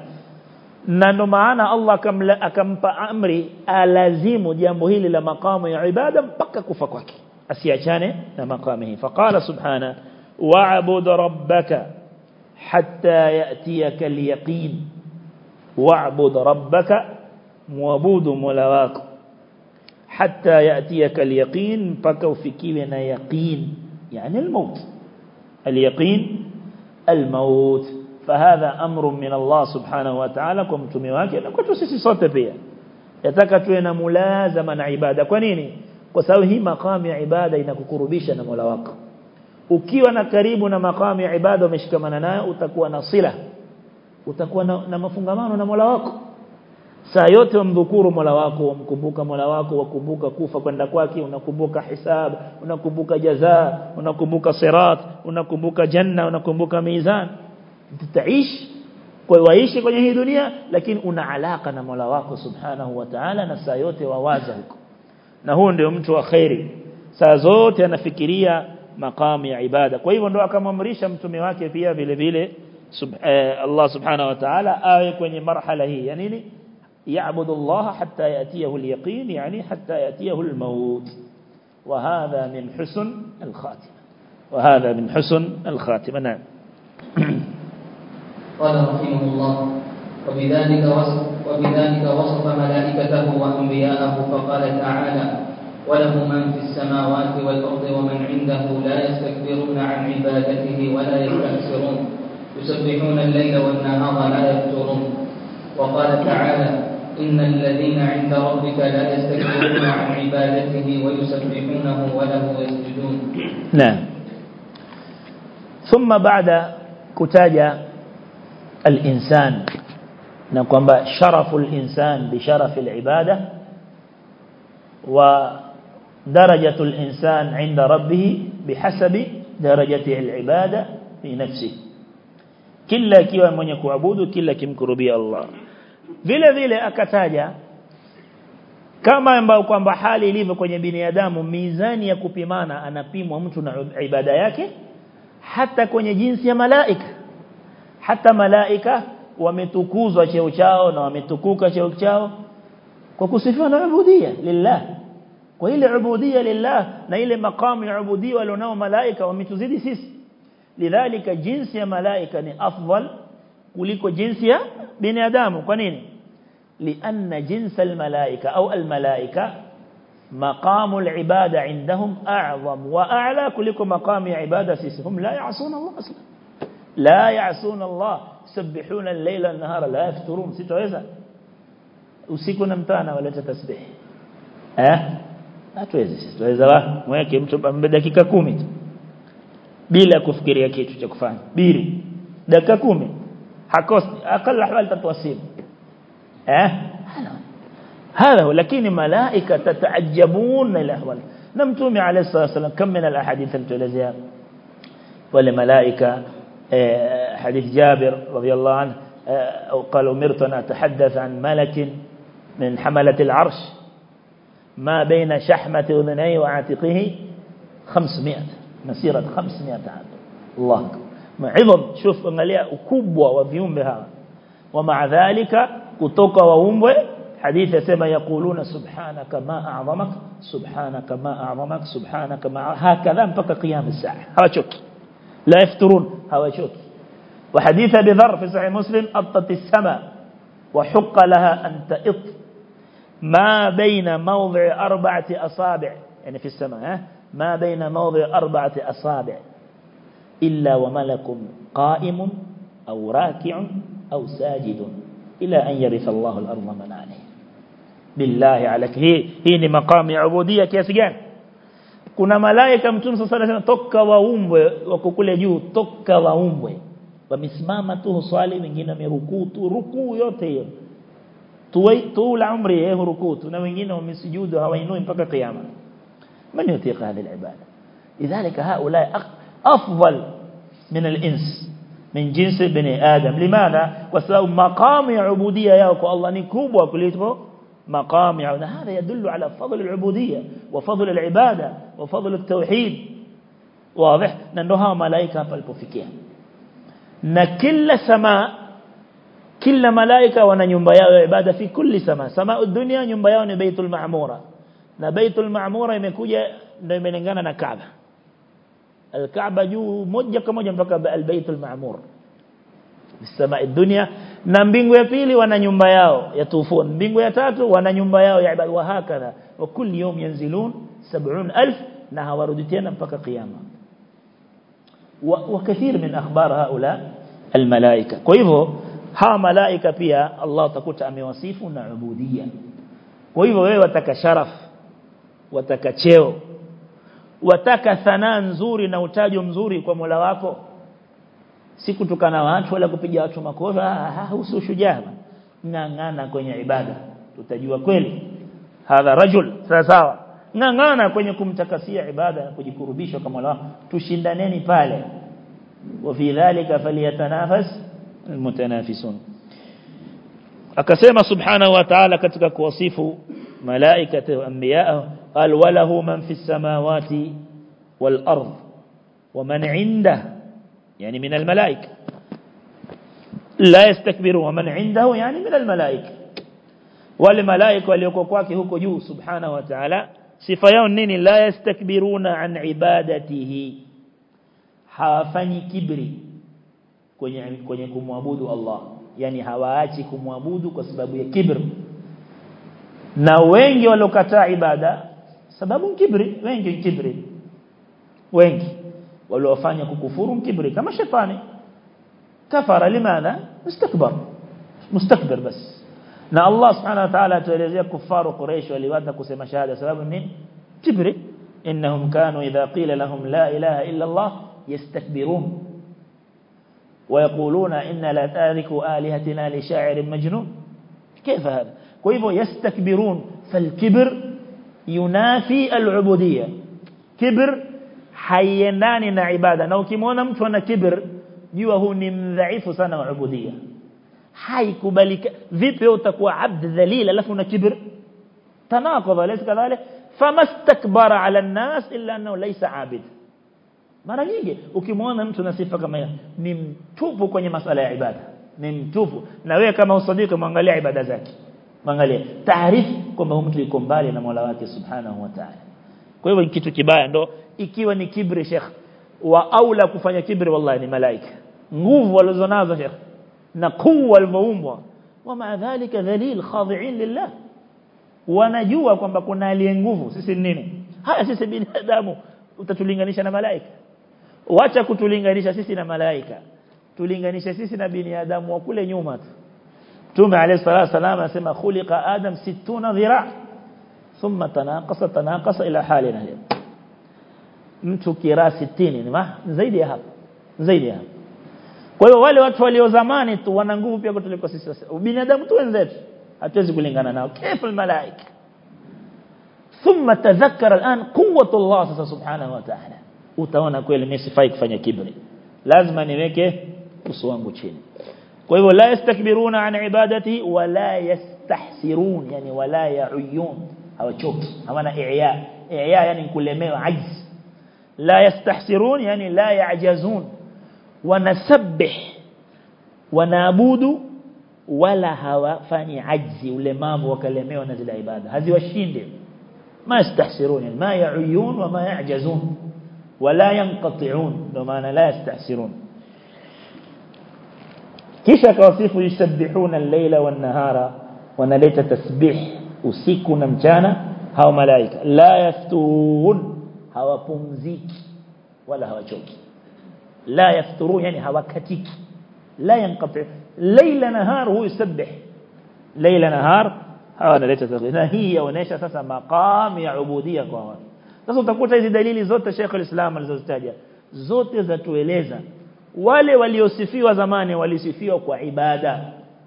Speaker 1: Na ndo maana Allah akampa amri alazimu jambo hili la makamu ya ibada mpaka kufa kwake asiachane na makamu hii faqala subhana wa'bud rabbaka hatta yatiyaka al-yaqin wa'bud rabbaka muabudu mola wako hatta yatiyaka al-yaqin mpaka ufikiwe na yaqin yani al-maut al-yaqin al-maut فهذا أمر من الله سبحانه وتعالى. كم تميواك أنك تسيسي صوت فيها يتاكا تلين ملازما عبادة. كونيني. وثوهي مقام عبادة. إنك قربيشا ملواك. وكيوانا كريبنا مقام عبادة. مشكمننا. وتكوانا صلة. وتكوانا مفنغمانا ملواك. سيوتي ومذكور ملواك. ومكبوك ملواك. وكبوك كوفة. كندكواك ونكبوكا حساب. ونكبوكا جزاء. ونكبوكا صراط. ونكبوكا جنة. ونكبوكا ميزان. Kwa waishi kwenye hii dunia lakini una alaka na Mola wako subhanahu wa ta'ala na saa yote wawaza huko na huo ndio mtu wa khairi saa zote anafikiria maqam ya ibada kwa hivyo ndo akamamrisha mtume wake pia vile vile sub, eh, Allah subhanahu wa ta'ala awe kwenye marhala hii ya nini يعبد الله حتى يأتيه اليقين يعني حتى يأتيه الموت وهذا من حسن الخاتمة وهذا من حسن الخاتمة نعم
Speaker 2: قال رحمه الله وبذلك وصف وبذلك وصف ملائكته وأنبياءه فقال تعالى وله من في السماوات والأرض ومن عنده لا يستكبرون عن عبادته ولا يستكثرون يسبحون الليل والنهار لا يفترون وقال تعالى إن الذين عند ربك لا يستكبرون عن عبادته ويسبحونه وله يسجدون
Speaker 1: نعم. ثم بعد كتاجة الإنسان. نقوم بشرف الإنسان بشرف العبادة ودرجة الإنسان عند ربه بحسب درجته العبادة في نفسه. كلا كيو من يكعبود كلا كمكر بي الله. فيلا فيلا أكتاجا كما ambao كما hali ilivyo kwenye binadamu mizani ya kupimana anapimwa mtu na ibada yake hata kwenye jinsi ya malaika hata malaika wametukuzwa cheo chao na wametukuka cheo chao kwa kusifiwa na ubudia lillah kwa ile ubudia lillah na ile makamu ya ubudia walionao malaika wametuzidi sisi lidhalika jinsi ya malaika ni afdal kuliko jinsi ya binadamu kwa nini لأن جنس الملائكة أو الملائكة مقام العبادة عندهم أعظم وأعلى كلكم مقام عبادة سيسهم لا يعصون الله أصلا لا يعصون الله يسبحون الليل والنهار لا يفترون ستوeza usiku na mchana waleta tasbih eh hatuwezi sisi tuweza mweke mtu ambe dakika 10 tu bila kufikiria kitu cha kufanya bili dakika 10 hakosi akalla hawali tatwasibu eh هذا هو لكن ملائكة تتعجبون من الأهوال نمتومي عليه الصلاة والسلام كم من الأحاديث التلزيان ولملائكة آه، حديث جابر رضي الله عنه آه، قال أمرت أن أتحدث عن ملك من حملة العرش. ما بين شحمة أذنيه وعاتقه خمسمائة مسيرة خمسمائة عام. الله ما عظم شوف أنه أكوب وذيوم بها ومع ذلك كتوك وأمو حديث سما يقولون سبحانك ما أعظمك سبحانك ما أعظمك سبحانك ما أعظمك. هكذا فقط قيام الساعة. هذا شكرا la yafturun hawachoki وحديث أبي ذر في صحيح مسلم اطت السماء وحق لها أن تئط. ما بين موضع أربعة أصابع. يعني في السماء ما بين موضع أربعة أصابع. إلا وملك قائم أو راكع أو ساجد إلى أن يرث الله الأرض من عليه. بالله عليك. هي ya ubudia kiasi gani kuna malaika mtume sasa anasema toka waumbwe wako kule juu toka waumbwe wamesimama tu swali wengine wamerukuu tu rukuu yote hiyo tuula umri yeye rukuu na wengine wamesujudu hawainui mpaka kiyama man yutiqa hadhihi alibada lidhalika haula afdal min alins من جنس بني آدم لماذا وسبب مقام عبودية ياكو الله نكوب وكليته مقام هذا يدل على فضل العبودية وفضل العبادة وفضل التوحيد. واضح؟ ننها ملائكة بالبوفكية نا كل سماء كل ملائكة ونا ينبياء عبادة في كل سماء. سماء الدنيا ينبياء نبيت المعمورة. نبيت المعمورة يمكوية نمينغانا نكعبة الكعبة جو مجة كمجة مفكة البيت المعمور. السماء الدنيا نمبينغو يبيلي ونا ينبياء يتوفون نمبينغو يتاتو ونا ينبياء يعبد. وهكذا. وكل يوم ينزلون سبعون ألف نها وردتين فك قيامة. وكثير من أخبار هؤلاء الملائكة. كيفه ها ملائكة فيها الله تقول تأمي وصيفنا عبودية. كيفه وتك شرف وتك شيو وتك ثنان زوري نوتاج مزوري كمولاوكو siku tukana watu wala kupiga watu ها هو shujaa ngangana kwenye ibada tutajua kweli hadha rajul sawa sawa ngangana kwenye kumtakasia ibada na kujikurubisha kwa Mola tushindaneni pale wa fi dhalika falyatanafas almutanafisun akasema subhanahu wa ta'ala katika kuwasifu malaikatu wa anbiya قال وله من في السماوات والأرض ومن عنده يعني من الملائكة لا يستكبرون ومن عنده يعني من الملائكة والملائكة waliokuwa kwake huko juu subhanahu wa ta'ala sifa yao nini la yastakbiruna an ibadatihi hawafanyi kibri kwenye kwenye kumwabudu Allah yani hawaachi kumwabudu kwa sababu ya kibr na wengi waliokataa ibada sababu kibri wengi kibri wengi waliofanya kukufuru kibri kama shetani kafara limadha mustakbar mustakbir bas na Allah subhanahu wa ta'ala atuelezea kufaru quraish waliwata kusema shahada sababu nini kibri innahum kanu idha qila lahum la ilaha illa Allah yastakbirun ويقولون إن لا تاركوا آلهتنا لشاعر مجنون كيف هذا كيف يستكبرون فالكبر ينافي العبودية كبر haiendani na ibada na ukimwona mtu ana kibr jua huu haikubalika vipi utakuwa abd dhalil alafu una kibr tanaqadha laysa kadhalik famastakbara ala an-nas illa annahu laysa abid mara nyingi ukimwona mtu na sifa kama hiyo ni mtupu kwenye masala ya ibada ni mtupu na wewe kama usadiki muangalia ibada zake muangalie taarifu kwamba mtu yuko mbali na Mola wake subhanahu wa ta'ala kwa hivyo kitu kibaya ndo ikiwa ni kibri sheikh wa aula kufanya kibri wallahi ni malaika nguvu walizonazo sheikh نقوى المومو ومع ذلك ذليل خاضعين لله. ونجوا كما كنا لينغوفو سيسي نيني هيا سيسي بني أدامو وتتلنغنشنا ملايك واتك تلنغنش سيسينا ملايك تلنغنش سيسينا بني أدامو وكل نيومات تومي عليه الصلاة والسلام سيما خلق آدم ستون ذراع ثم تناقص تناقص إلى حالنا متو كرا ستين زيد يهب زيد يهب kwa hiyo wale watu walio zamani tu wana nguvu pia kutuliko sisi sasa binadamu tu wenzetu hatuwezi kulingana nao kaifa malaika ثم تذكر الآن قوة الله سبحانه وتعالى utaona kweli mimi sifai kufanya kibri lazima niweke uso wangu chini kwa hivyo la yastakbiruna an ibadati wala yastahsirun yani wala ya'uyun hawachoki hawana i'ya i'ya yani kulemewa ajz la yastahsirun yani la ya'jazun ونسبح ونعبد ولا هوا فاني عجزي ولمام وكلمي إيه ونزل عبادة. هذه وشين وشيد ما يستحسرون ما يعيون وما يعجزون ولا ينقطعون. لما أنا لا يستحسرون. كيف كوصيف يسبحون الليل والنهار؟ ونليت تسبح وسيكون مجانا هوا ملائكة. لا يفتون هوا بمزيك ولا هوا جوكي. La yafturu yani hawakatiki la yanqati layla nahar huwa yusabbih layla nahar hawa wanaleta tasbih na hii yaonesha sasa maqam ya ubudia kwa watu sasa utakuta hizi dalili zote Sheikh al-Islam alizozitaja zote zatueleza wale waliosifiwa zamani walisifiwa kwa ibada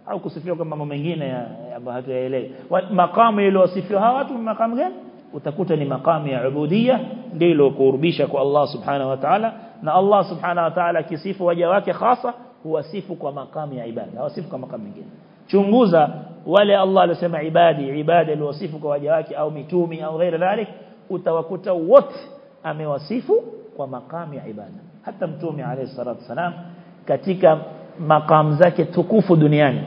Speaker 1: au kusifiwa kwa mambo mengine ambayo hatuyaelewi makamu iliyosifiwa hawa watu makamu gani utakuta ni makamu ya ubudia ndio iliyokurubisha kwa Allah subhanahu wa ta'ala na Allah subhanahu wa ta'ala kisifu waja wake hasa huwasifu kwa makamu ya ibada hawasifu kwa makamu mengine chunguza wale Allah alisema ibadi ibada aliwasifu kwa waja wake au mitumi au ghairi dhalik utawakuta wote amewasifu kwa makamu ya ibada hata mtume alayhi salatu wasalam katika maqam zake tukufu duniani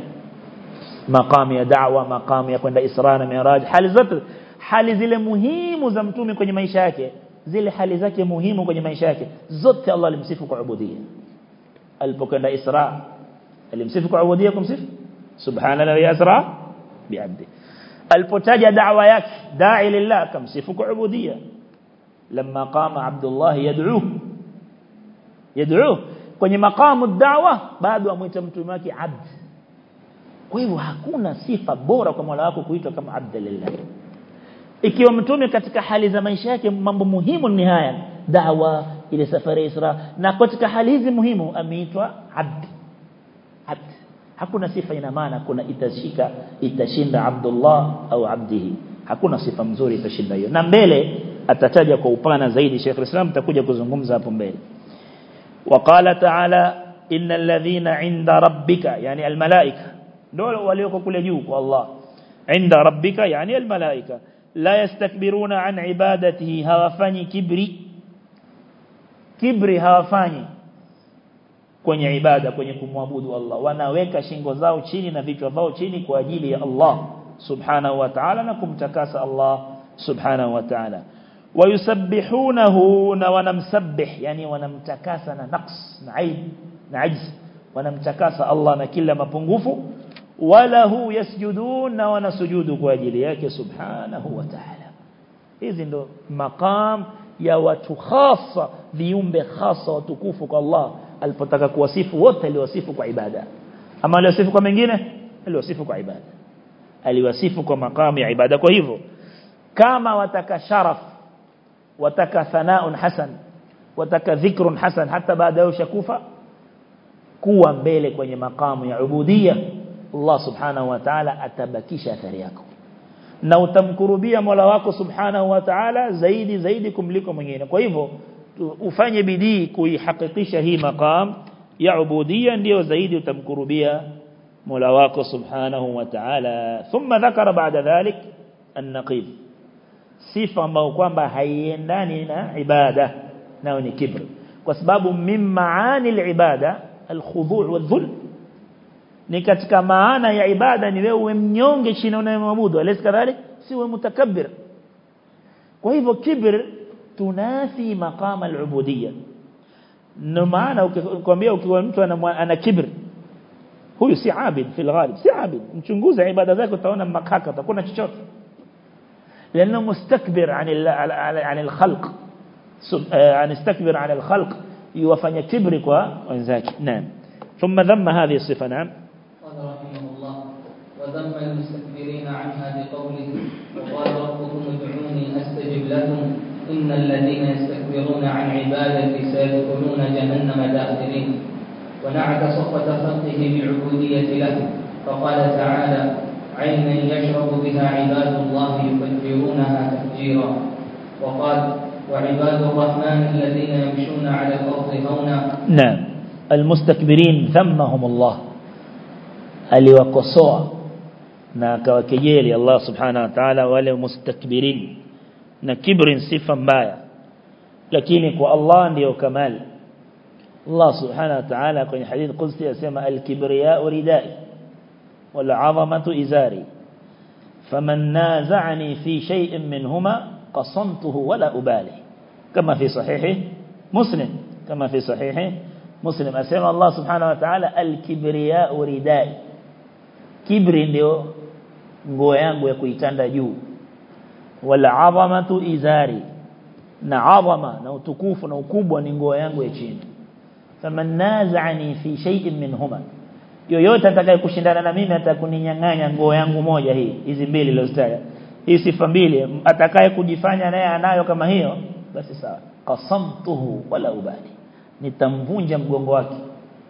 Speaker 1: maqam ya da'wa maqam ya kwenda Isra na Miraj hali zote hali zile muhimu za mtume kwenye maisha yake zile hali zake muhimu kwenye maisha yake zote Allah alimsifu kwa ubudiyya alipokwenda Isra alimsifu kwa ubudiyya kumsifu subhanallahi yasra bi'abdi alipotaja da'wa yake da'i lillah kamsifu kwa ubudiyya لما قام عبد الله يدعوه kwenye makamu da'wa bado amuita mtume wake abd kwa hivyo hakuna sifa bora kwa Mola wako kuitwa kama abdalillah ikiwa mtume katika hali za maisha yake mambo muhimu ni haya da'wa ile safari Isra na katika hali hizi muhimu ameitwa abd abd hakuna sifa ina maana kuna itashika itashinda Abdullah au abdihi hakuna sifa mzuri itashinda hiyo na mbele atataja kwa upana zaidi Sheikh Islam takuja kuzungumza hapo mbele وقال تعالى إن الذين عند ربك يعني الملائكة دول وليكو كل جوك والله عند ربك يعني الملائكة لا يستكبرون عن عبادته. هوافني كبري. كبري هوافني كوني عبادة كوني كمعبود الله. وأنا ويكا شنغو زاو چيني نفيك وفاو چيني كواجيلي الله. سبحانه وتعالى نكم تكاس الله سبحانه وتعالى. ويسبحونه ونمسبح. يعني ونمتكاسنا نقص نعيد نعجز. ونمتكاس الله نكلا ما بنغفو wala hu yasjudun na wanasujudu kwa ajili yake subhanahu wa ta'ala hizi ndo maqam ya watu khasa viumbe khasa watukufu kwa Allah alipotaka kuwasifu wote aliwasifu kwa ibada ama aliwasifu kwa mengine aliwasifu kwa ibada aliwasifu kwa maqam ya ibada kwa hivyo kama wataka sharaf wataka thanaun hasan wataka dhikrun hasan hata baada ya ushakufa kuwa mbele kwenye makamu ya ubudiyya Allah subhanahu wa ta'ala atabakisha athari yako na utamkurubia Mola wako subhanahu wa ta'ala zaidi zaidi kumliko mwingine kwa hivyo ufanye bidii kuihakikisha hii maqam ya ubudiyya ndio zaidi utamkurubia Mola wako subhanahu wa ta'ala thumma dhakara baada dhalik an-naqib sifa ambayo kwamba haiendani na ibada nao ni kibr kwa sababu min maani al-ibada al-khudu' wal-dhul ni katika maana ya ibada ni wewe mnyonge chini unayemwabudu alaysa kadhalik si uwe mutakabbir kwa hivyo kibr tunafi maqam al-ubudiyya ndio maana ukikwambia ukiwa mtu ana, kibr huyu si abid fil ghalib si abid mchunguze ibada zake utaona makaka utakuwa chochote لأنه مستكبر عن عن الخلق عن استكبر عن الخلق يوفني كبر kwa wenzake نعم ثم ذم هذه الصفه نعم
Speaker 2: وذم المستكبرين عنها بقوله وقال ربكم ادعوني أستجب لكم. إن الذين يستكبرون عن عبادتي سيدخلون جهنم داخلين ونعت صفة خلقه بالعبودية له. فقال تعالى عينا يشرب بها عباد الله يفجرونها تفجيرا. وقال وعباد الرحمن الذين يمشون على الأرض هونا.
Speaker 1: نعم. المستكبرين ذمهم الله. aliwakosoa na akawakejeli Allah subhanahu wa ta'ala wale mustakbirin na kibrin sifa mbaya lakini kwa Allah ndiyo kamali Allah subhanahu wa ta'ala kwenye hadith qudsi yasema al-kibriya ridai wal 'azamatu izari faman naza'ani fi shay'in minhuma qasamtuhu wala ubali kama fi sahihi muslim kama fi sahihi muslim asema Allah subhanahu wa ta'ala al-kibriya ridai kibri ndio nguo yangu ya kuitanda juu. Wal 'azamatu izari na 'azama na utukufu na ukubwa ni nguo yangu ya chini. Faman nazani fi shay'in minhuma yoyote atakaye kushindana na mimi atakuninyang'anya nguo yangu moja hii hizi mbili lozitaja hii sifa mbili atakaye kujifanya naye anayo kama hiyo basi sawa. Qasamtuhu wala ubali nitamvunja mgongo wake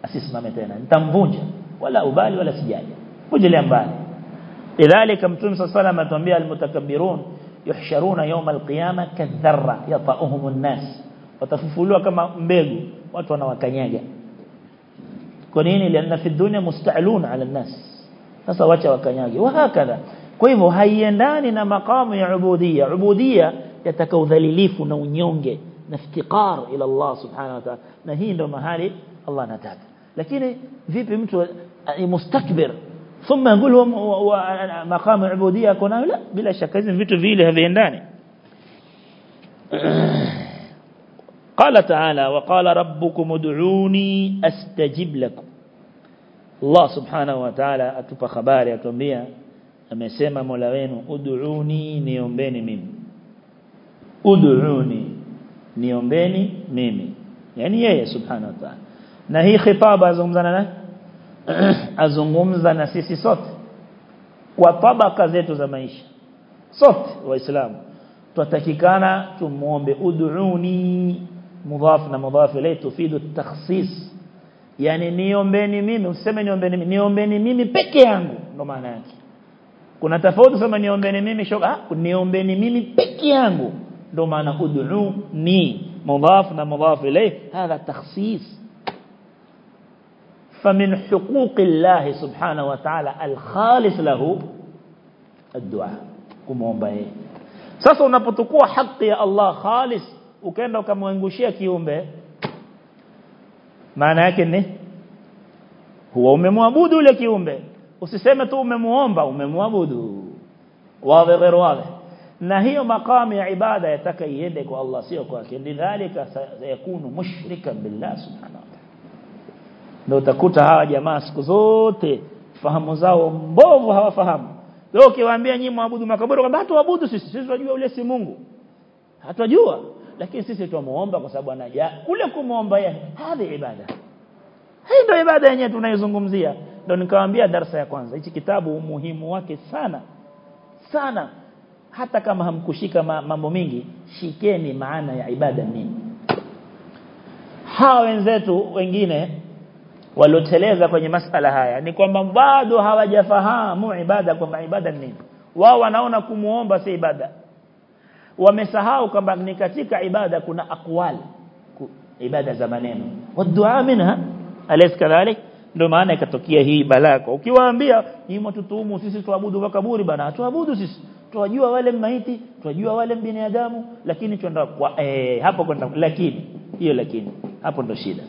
Speaker 1: asisimame tena. Nitamvunja wala ubali wala sijali. Kujilia mbali لذلك متوم صلى الله عليه وسلم المتكبرون يحشرون يوم القيامة كالذرة يطأهم الناس. وتففلوا كما مبغوا وأتونا وكنيجا كنين لأن في الدنيا مستعلون على الناس. نسواتا وكنيجا وهكذا. كيف هيناننا مقام عبودية. عبودية يتكو ذليف نونيونج نفتقار إلى الله سبحانه وتعالى. نهين لما ومهالي الله نتاك. لكن في بمتو مستكبر. ثم نقول لهم مقام العبودية كنا لا بلا شك لازم فيتو فيلي هذين داني قال تعالى وقال ربكم ادعوني أستجب لكم. الله سبحانه وتعالى أتوب خباري أتوب بيا. أما سيما مولوين ادعوني نيومبيني ميم. ادعوني نيومبيني ميم. يعني يا سبحانه وتعالى. نهي خطابة زمزانة نهي azungumza na sisi sote kwa tabaka zetu za maisha. Sote waislamu tutatakikana tumuombe ud'uni mudhaf na mudhaf ilayhi tufidu takhsis. Yani niombeni mimi useme niombeni mimi niombeni mimi peke yangu ndo maana yake. Kuna tofauti sema niombeni mimi shoga ah niombeni mimi peke yangu ndo maana ud'uni mudhaf na mudhaf ilayhi hadha takhsis فمن حقوق الله سبحانه وتعالى الخالص له الدعاء kumuomba yeye sasa unapotukua haki ya Allah khalis ukaenda ukamwangushia kiumbe maana yake ni huwa umemwabudu yule kiumbe usiseme tu umemuomba umemwabudu wazi غير wazi na hiyo makamu ya ibada yataka iende kwa Allah sio kwake lidhalika sayakunu mushrikan billah subhanahu ndio utakuta hawa jamaa siku zote fahamu zao mbovu hawafahamu. Leo ukiwaambia nyinyi muabudu makaburi kwamba hatuabudu sisi sisi tunajua yule si Mungu. Hatujua lakini sisi tuamuomba kwa sababu anaja kule kumuomba yeye. Hadhi ibada. Hii ndio ibada yenyewe tunayozungumzia ndio nikawaambia darasa ya kwanza. Hichi kitabu umuhimu wake sana. Sana. Hata kama hamkushika mambo mingi shikeni maana ya ibada nini hawa wenzetu wengine walioteleza kwenye masala haya ni kwamba bado hawajafahamu ibada kwamba ibada nini. Wao wanaona kumuomba si ibada. Wamesahau kwamba ni katika ibada kuna aqwal ibada za maneno. Wadua minha alaysa kadhalik? Ndio maana ikatokea hii balaa ukiwaambia nyinyi mtutuhumu sisi tuabudu makaburi bana. Tuabudu sisi. Tuwajua wale maiti tuwajua wale binadamu lakini twenda kwa eh, hapo kwenda lakini hiyo lakini hapo ndo shida.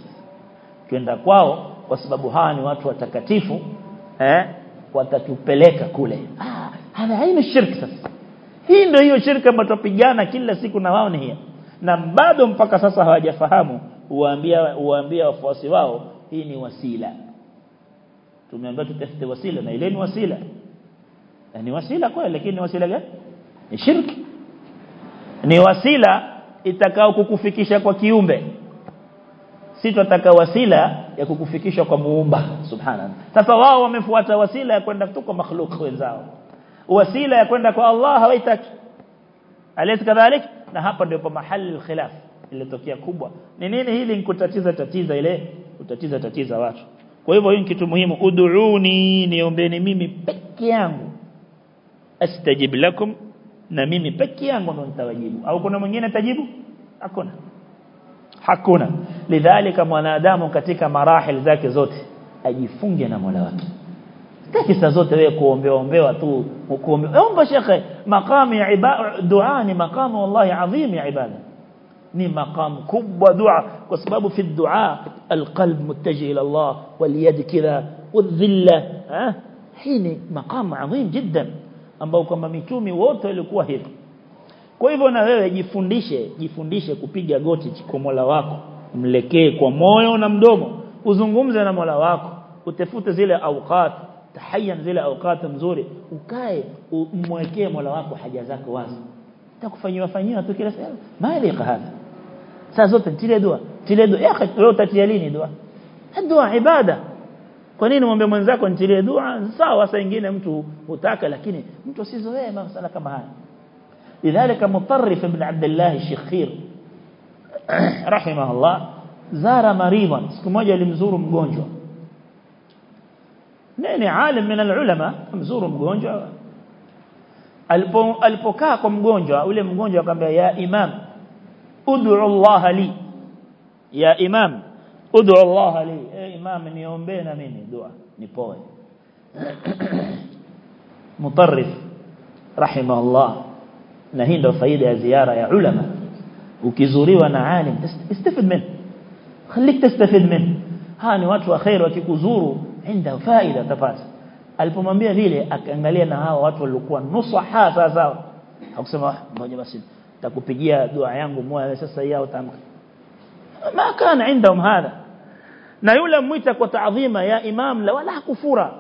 Speaker 1: Twenda kwao kwa sababu hawa ni watu watakatifu eh watatupeleka kule. Ah hada haina shirki sasa. Hii ndio hiyo shirki ambayo tupigana kila siku na wao ni hiyo. Na bado mpaka sasa hawajafahamu uambia uambia wafuasi wao hii ni wasila. Tumeambiwa tutafute wasila na ile ni wasila. Ni wasila kweli lakini ni wasila gani? Ni shirki. Ni wasila itakao kukufikisha kwa kiumbe. Si tutataka wasila ya kukufikisha kwa muumba subhanahu sasa wao wamefuata wasila ya kwenda kwa makhluk wenzao. Wasila ya kwenda kwa Allah hawaitaki. Alaysa kadhalik? Na hapa ndio pa mahali alkhilaf ilitokea kubwa. Ni nini hili nikutatiza tatiza ile? Utatiza tatiza watu. Kwa hivyo hii kitu muhimu. Ud'uni niombeni mimi peke yangu. Astajib lakum na mimi peke yangu ndo nitawajibu. Au kuna mwingine atajibu? Hakuna hakuna lidhalika mwanadamu katika marahil zake zote ajifunge na Mola wake Sitaki saa zote wewe kuombewa ombewa tu kuombewa omba shekhe maqami ibada dua ni maqamu wallahi adhim ya ibada ni maqam kubwa dua kwa sababu fi dua alqalb muttaji ila Allah waliyad kidha wadhilla hii ni maqam adhim jiddan ambao kama mitumi wote walikuwa hivi kwa hivyo na wewe jifundishe jifundishe kupiga goti kwa Mola wako. Mlekee kwa moyo na mdomo. Uzungumze na Mola wako. Utafute zile awqat tahayan zile awqat nzuri ukae umwekee Mola wako haja zako wazi. Utakufanyiwa fanywa tu kila saa malika hapa saa zote tile dua tile dua. Ya wewe utatia lini dua? Dua ibada. Kwa nini mwombe mwenzako nitilie dua? Sawa saa nyingine mtu hutaka lakini mtu asizoee masala kama haya لذلك مطرف بن عبد الله الشخير رحمه الله. زار مريضا. سكمجة لمزور مغونجو. نيني عالم من العلماء. مزور مغونجو. البكاك مغونجو. أولي مغونجو قام يا إمام أدعو الله لي. يا إمام أدعو الله لي. يا إمام من يوم بين مني. دعا نبوي مطرف. رحمه الله. Na hii ndio faida ya ziara ya ulama ukizuriwa na alim istafid min خليك تستفيد منه ها ni watu wa khair wakikuzuru inda faida tapata alipomwambia vile akaangalia na hao watu walikuwa nusaha sasa hakusema ngoja basi takupigia dua yangu moja sasa yao tamka ma kana indahum hadha na yule mwita kwa taadhima ya imam la wala kufura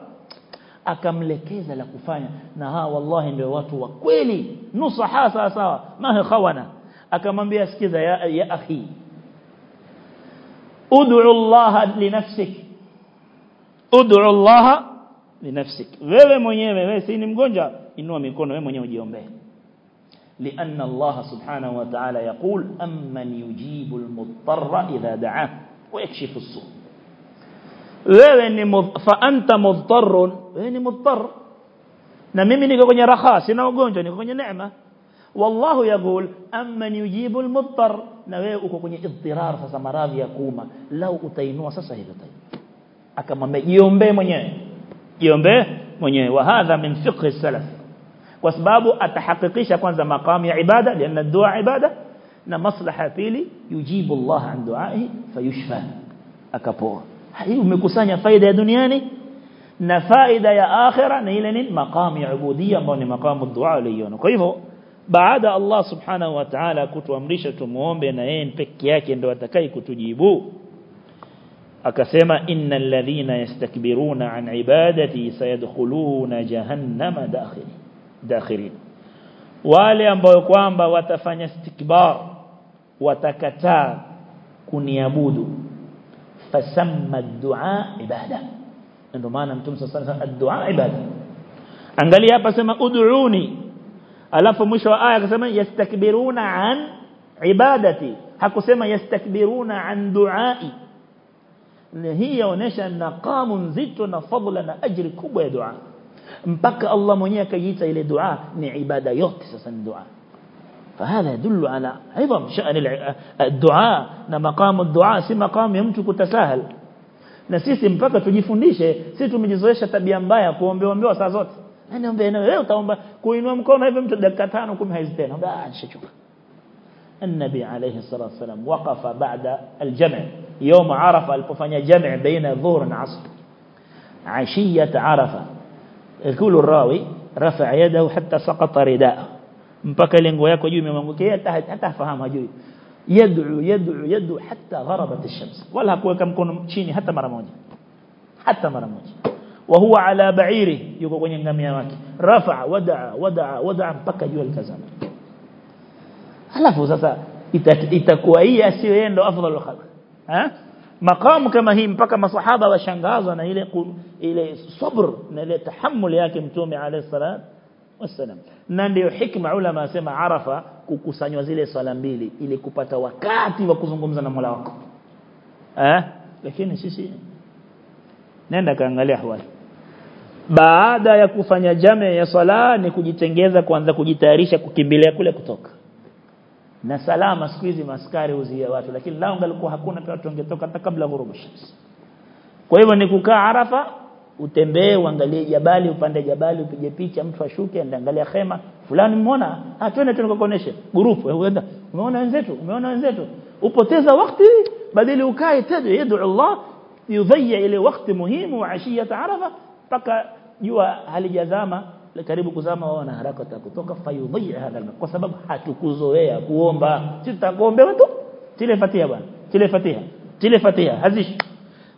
Speaker 1: akamlekeza la kufanya na hawa wallahi ndio watu wa kweli nusaha sawa sawa ma khawana akamwambia sikiza ya, ya akhi ud'u Allah li nafsik ud'u Allah li nafsik wewe mwenyewe wewe si ni mgonjwa inua mikono wewe mwenyewe ujiombee لأن الله سبحانه وتعالى يقول أمن يجيب المضطر إذا دعاه ويكشف السوء wewe ni fa anta mudtarrun wewe ni mudtar na mimi niko kwenye raha sina ugonjwa niko kwenye neema wallahu yaqul amman yujibu almudtar na wewe uko kwenye idhirar sasa maradhi ya kuuma lau utainua sasa hilo tayari akamwambia jiombe mwenyewe jiombe mwenyewe wa hadha min fiqh salaf kwa sababu atahakikisha kwanza maqam ya ibada lianna dua ibada na maslaha pili yujibu Allah an duaihi fayushfa akapoa hii umekusanya faida ya duniani na faida ya akhira na ile nini maqam ya ubudiyya ambao ni maqam ad-du'a aliyoona kwa hivyo baada Allah subhanahu wa ta'ala kutuamrisha tumuombe na yeye peke yake ndo atakaye kutujibu akasema innal ladhina yastakbiruna an ibadati sayadkhuluna jahannama dakhili dakhirin wale ambao kwamba watafanya istikbar watakataa kuniabudu فسمى الدعاء عبادة. عندما نمتم صلى الله الدعاء عبادة. أنجلي هذا سمى أدعوني. ألف مشوى وآية سمى يستكبرون عن عبادتي. حق سمى يستكبرون عن دعائي. هي ونشأ نقام زيتنا فضلنا أجر كبه دعاء. مبكى الله منيك يتا إلى دعاء نعبادة يغتس سن دعاء. فهذا يدل على عظم شأن الدعاء. ان مقام الدعاء سي مقام يمتو كتساهل نسيسي مبكة تجيفنديشة سيتو مجزوشة تبيا مبايا كومبي ومبي وصازوت أنا أمبي أنا غير تومبا كوينو مكومة يمتو دكتان وكومها يزدين أمبي أعشتو النبي عليه الصلاة والسلام وقف بعد الجمع يوم عرف الففنية جمع بين الظهر العصر عشية عرفة يقول الراوي رفع يده حتى سقط رداءه mpaka lengo yako juu imemwangukia hata hata fahamu hajui yad'u yad'u yad'u hatta gharabat ash-shams wala hakuweka mkono chini hata mara moja hata mara moja wa huwa ala ba'iri yuko kwenye ngamia wake rafa wadaa wadaa wadaa mpaka jua likazama alafu sasa itakuwa hii asiyo yeye ndo afdalul khalq eh maqam kama hii mpaka masahaba washangazwa na ile ile sabr na ile tahammul yake mtume alayhi salat wasalam na ndio hikma ulama asema arafa kukusanywa zile swala mbili ili kupata wakati wa kuzungumza na Mola wako. Eh? Lakini sisi nenda kaangalia hawali baada ya kufanya jame ya sala ni kujitengeza kuanza kujitayarisha kukimbilia kule kutoka. Na salama siku hizi maskari uzia watu lakini lao hakuna pia watu wangetoka hata kabla ghurubu shams. Kwa hivyo ni kukaa arafa utembee uangalie jabali upande jabali upige picha mtu ashuke angalia khema fulani umeona? Ah twende tunakokonesha gurufu uenda. Umeona wenzetu? Umeona wenzetu? Upoteza wakati badili ukae tadu yadu Allah yudhayya ile wakati muhimu wa ashiyat arafa paka jua halijazama karibu kuzama wao na haraka kutoka fayudhayya hadha kwa sababu hatukuzoea kuomba. Sitakuombea tu? Tile fatiha bwana. Tile fatiha. Tile fatiha. Hazishi.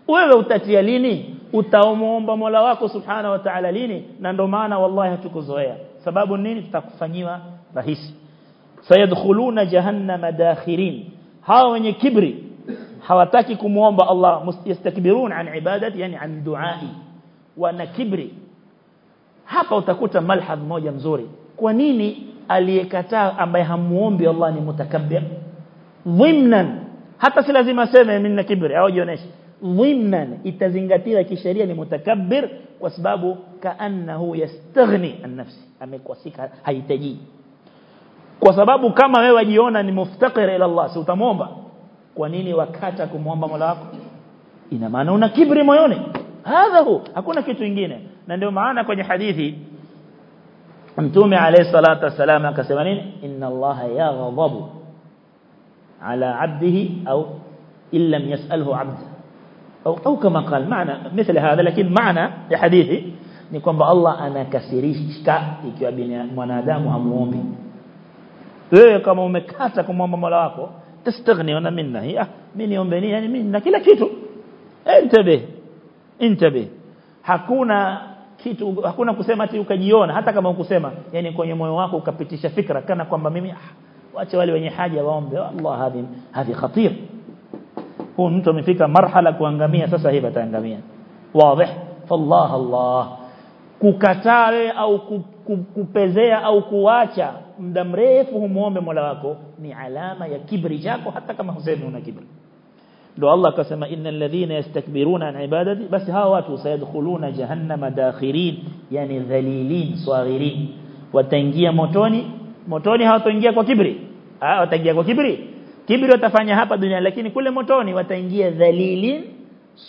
Speaker 1: Wewe utatia lini utaomba Mola wako subhana wa ta'ala lini na ndo maana wallahi hatukuzoea sababu nini tutakufanyiwa rahisi sayadkhuluna jahannama dakhirin hawa wenye kibri hawataki kumuomba Allah mustakbirun an ibadati yani an duai wana kibri hapa utakuta malhadh moja mzuri kwa nini aliyekataa ambaye hamuombi Allah ni mutakabbir dhimnan hata si lazima seme mimi na kibri au jioneshe dhimnan itazingatiwa kisheria ni mutakabbir kwa sababu kaannahu yastaghni an nafsi amekwasika hahitaji kwa sababu kama wewe wajiona ni muftaqir ila Allah si utamwomba kwa nini wakata kumwomba Mola wako ina maana una kibri moyoni hadha hu hakuna kitu kingine na ndio maana kwenye hadithi mtume alayhi salatu wasalam akasema nini inna allaha yaghdabu ala abdihi au illam yasalhu abda أو, أو كما قال معنى مثل هذا لكن معنى لحديثي نقول بالله أنا كسيريشكا إكيو بني منادام وأموبي إيه كما مكاتا كما مملاكو. تستغني أنا منه هي أه، من يوم بني يعني منه كلا كيتو. انتبه انتبه. حكونا kitu hakuna kusema ati ukajiona hata kama ukusema yani kwenye moyo wako ukapitisha fikra kana kwamba mimi acha wale wenye haja waombe Allah hadi hadi khatir ataangamia wazi fallah Allah kukataa au kupezea au kuacha muda mrefu humuombe Mola wako ni alama ya kibri chako hata kama husemi una kibri ndo Allah akasema innal ladhina yastakbiruna an ibadati basi hawa watu sayadkhuluna jahannama dakhirin yani dhalilin saghirin wataingia motoni motoni hawataingia kwa kibri ah wataingia kwa kibri kibri watafanya hapa duniani lakini kule motoni wataingia dhalilin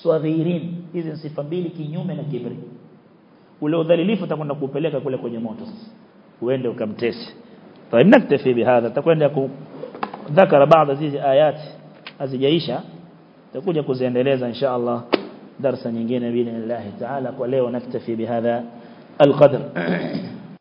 Speaker 1: saghirin hizi sifa mbili kinyume na kibri ule udhalilifu utakwenda kupeleka kule kwenye moto sasa uende ukamtesi طيب نكتفي بهذا تكوenda ذكر بعض hizi ayat hazijaisha tutakuja kuziendeleza insha Allah darasa nyingine bila Allah taala kwa leo naktafi bihadha القدر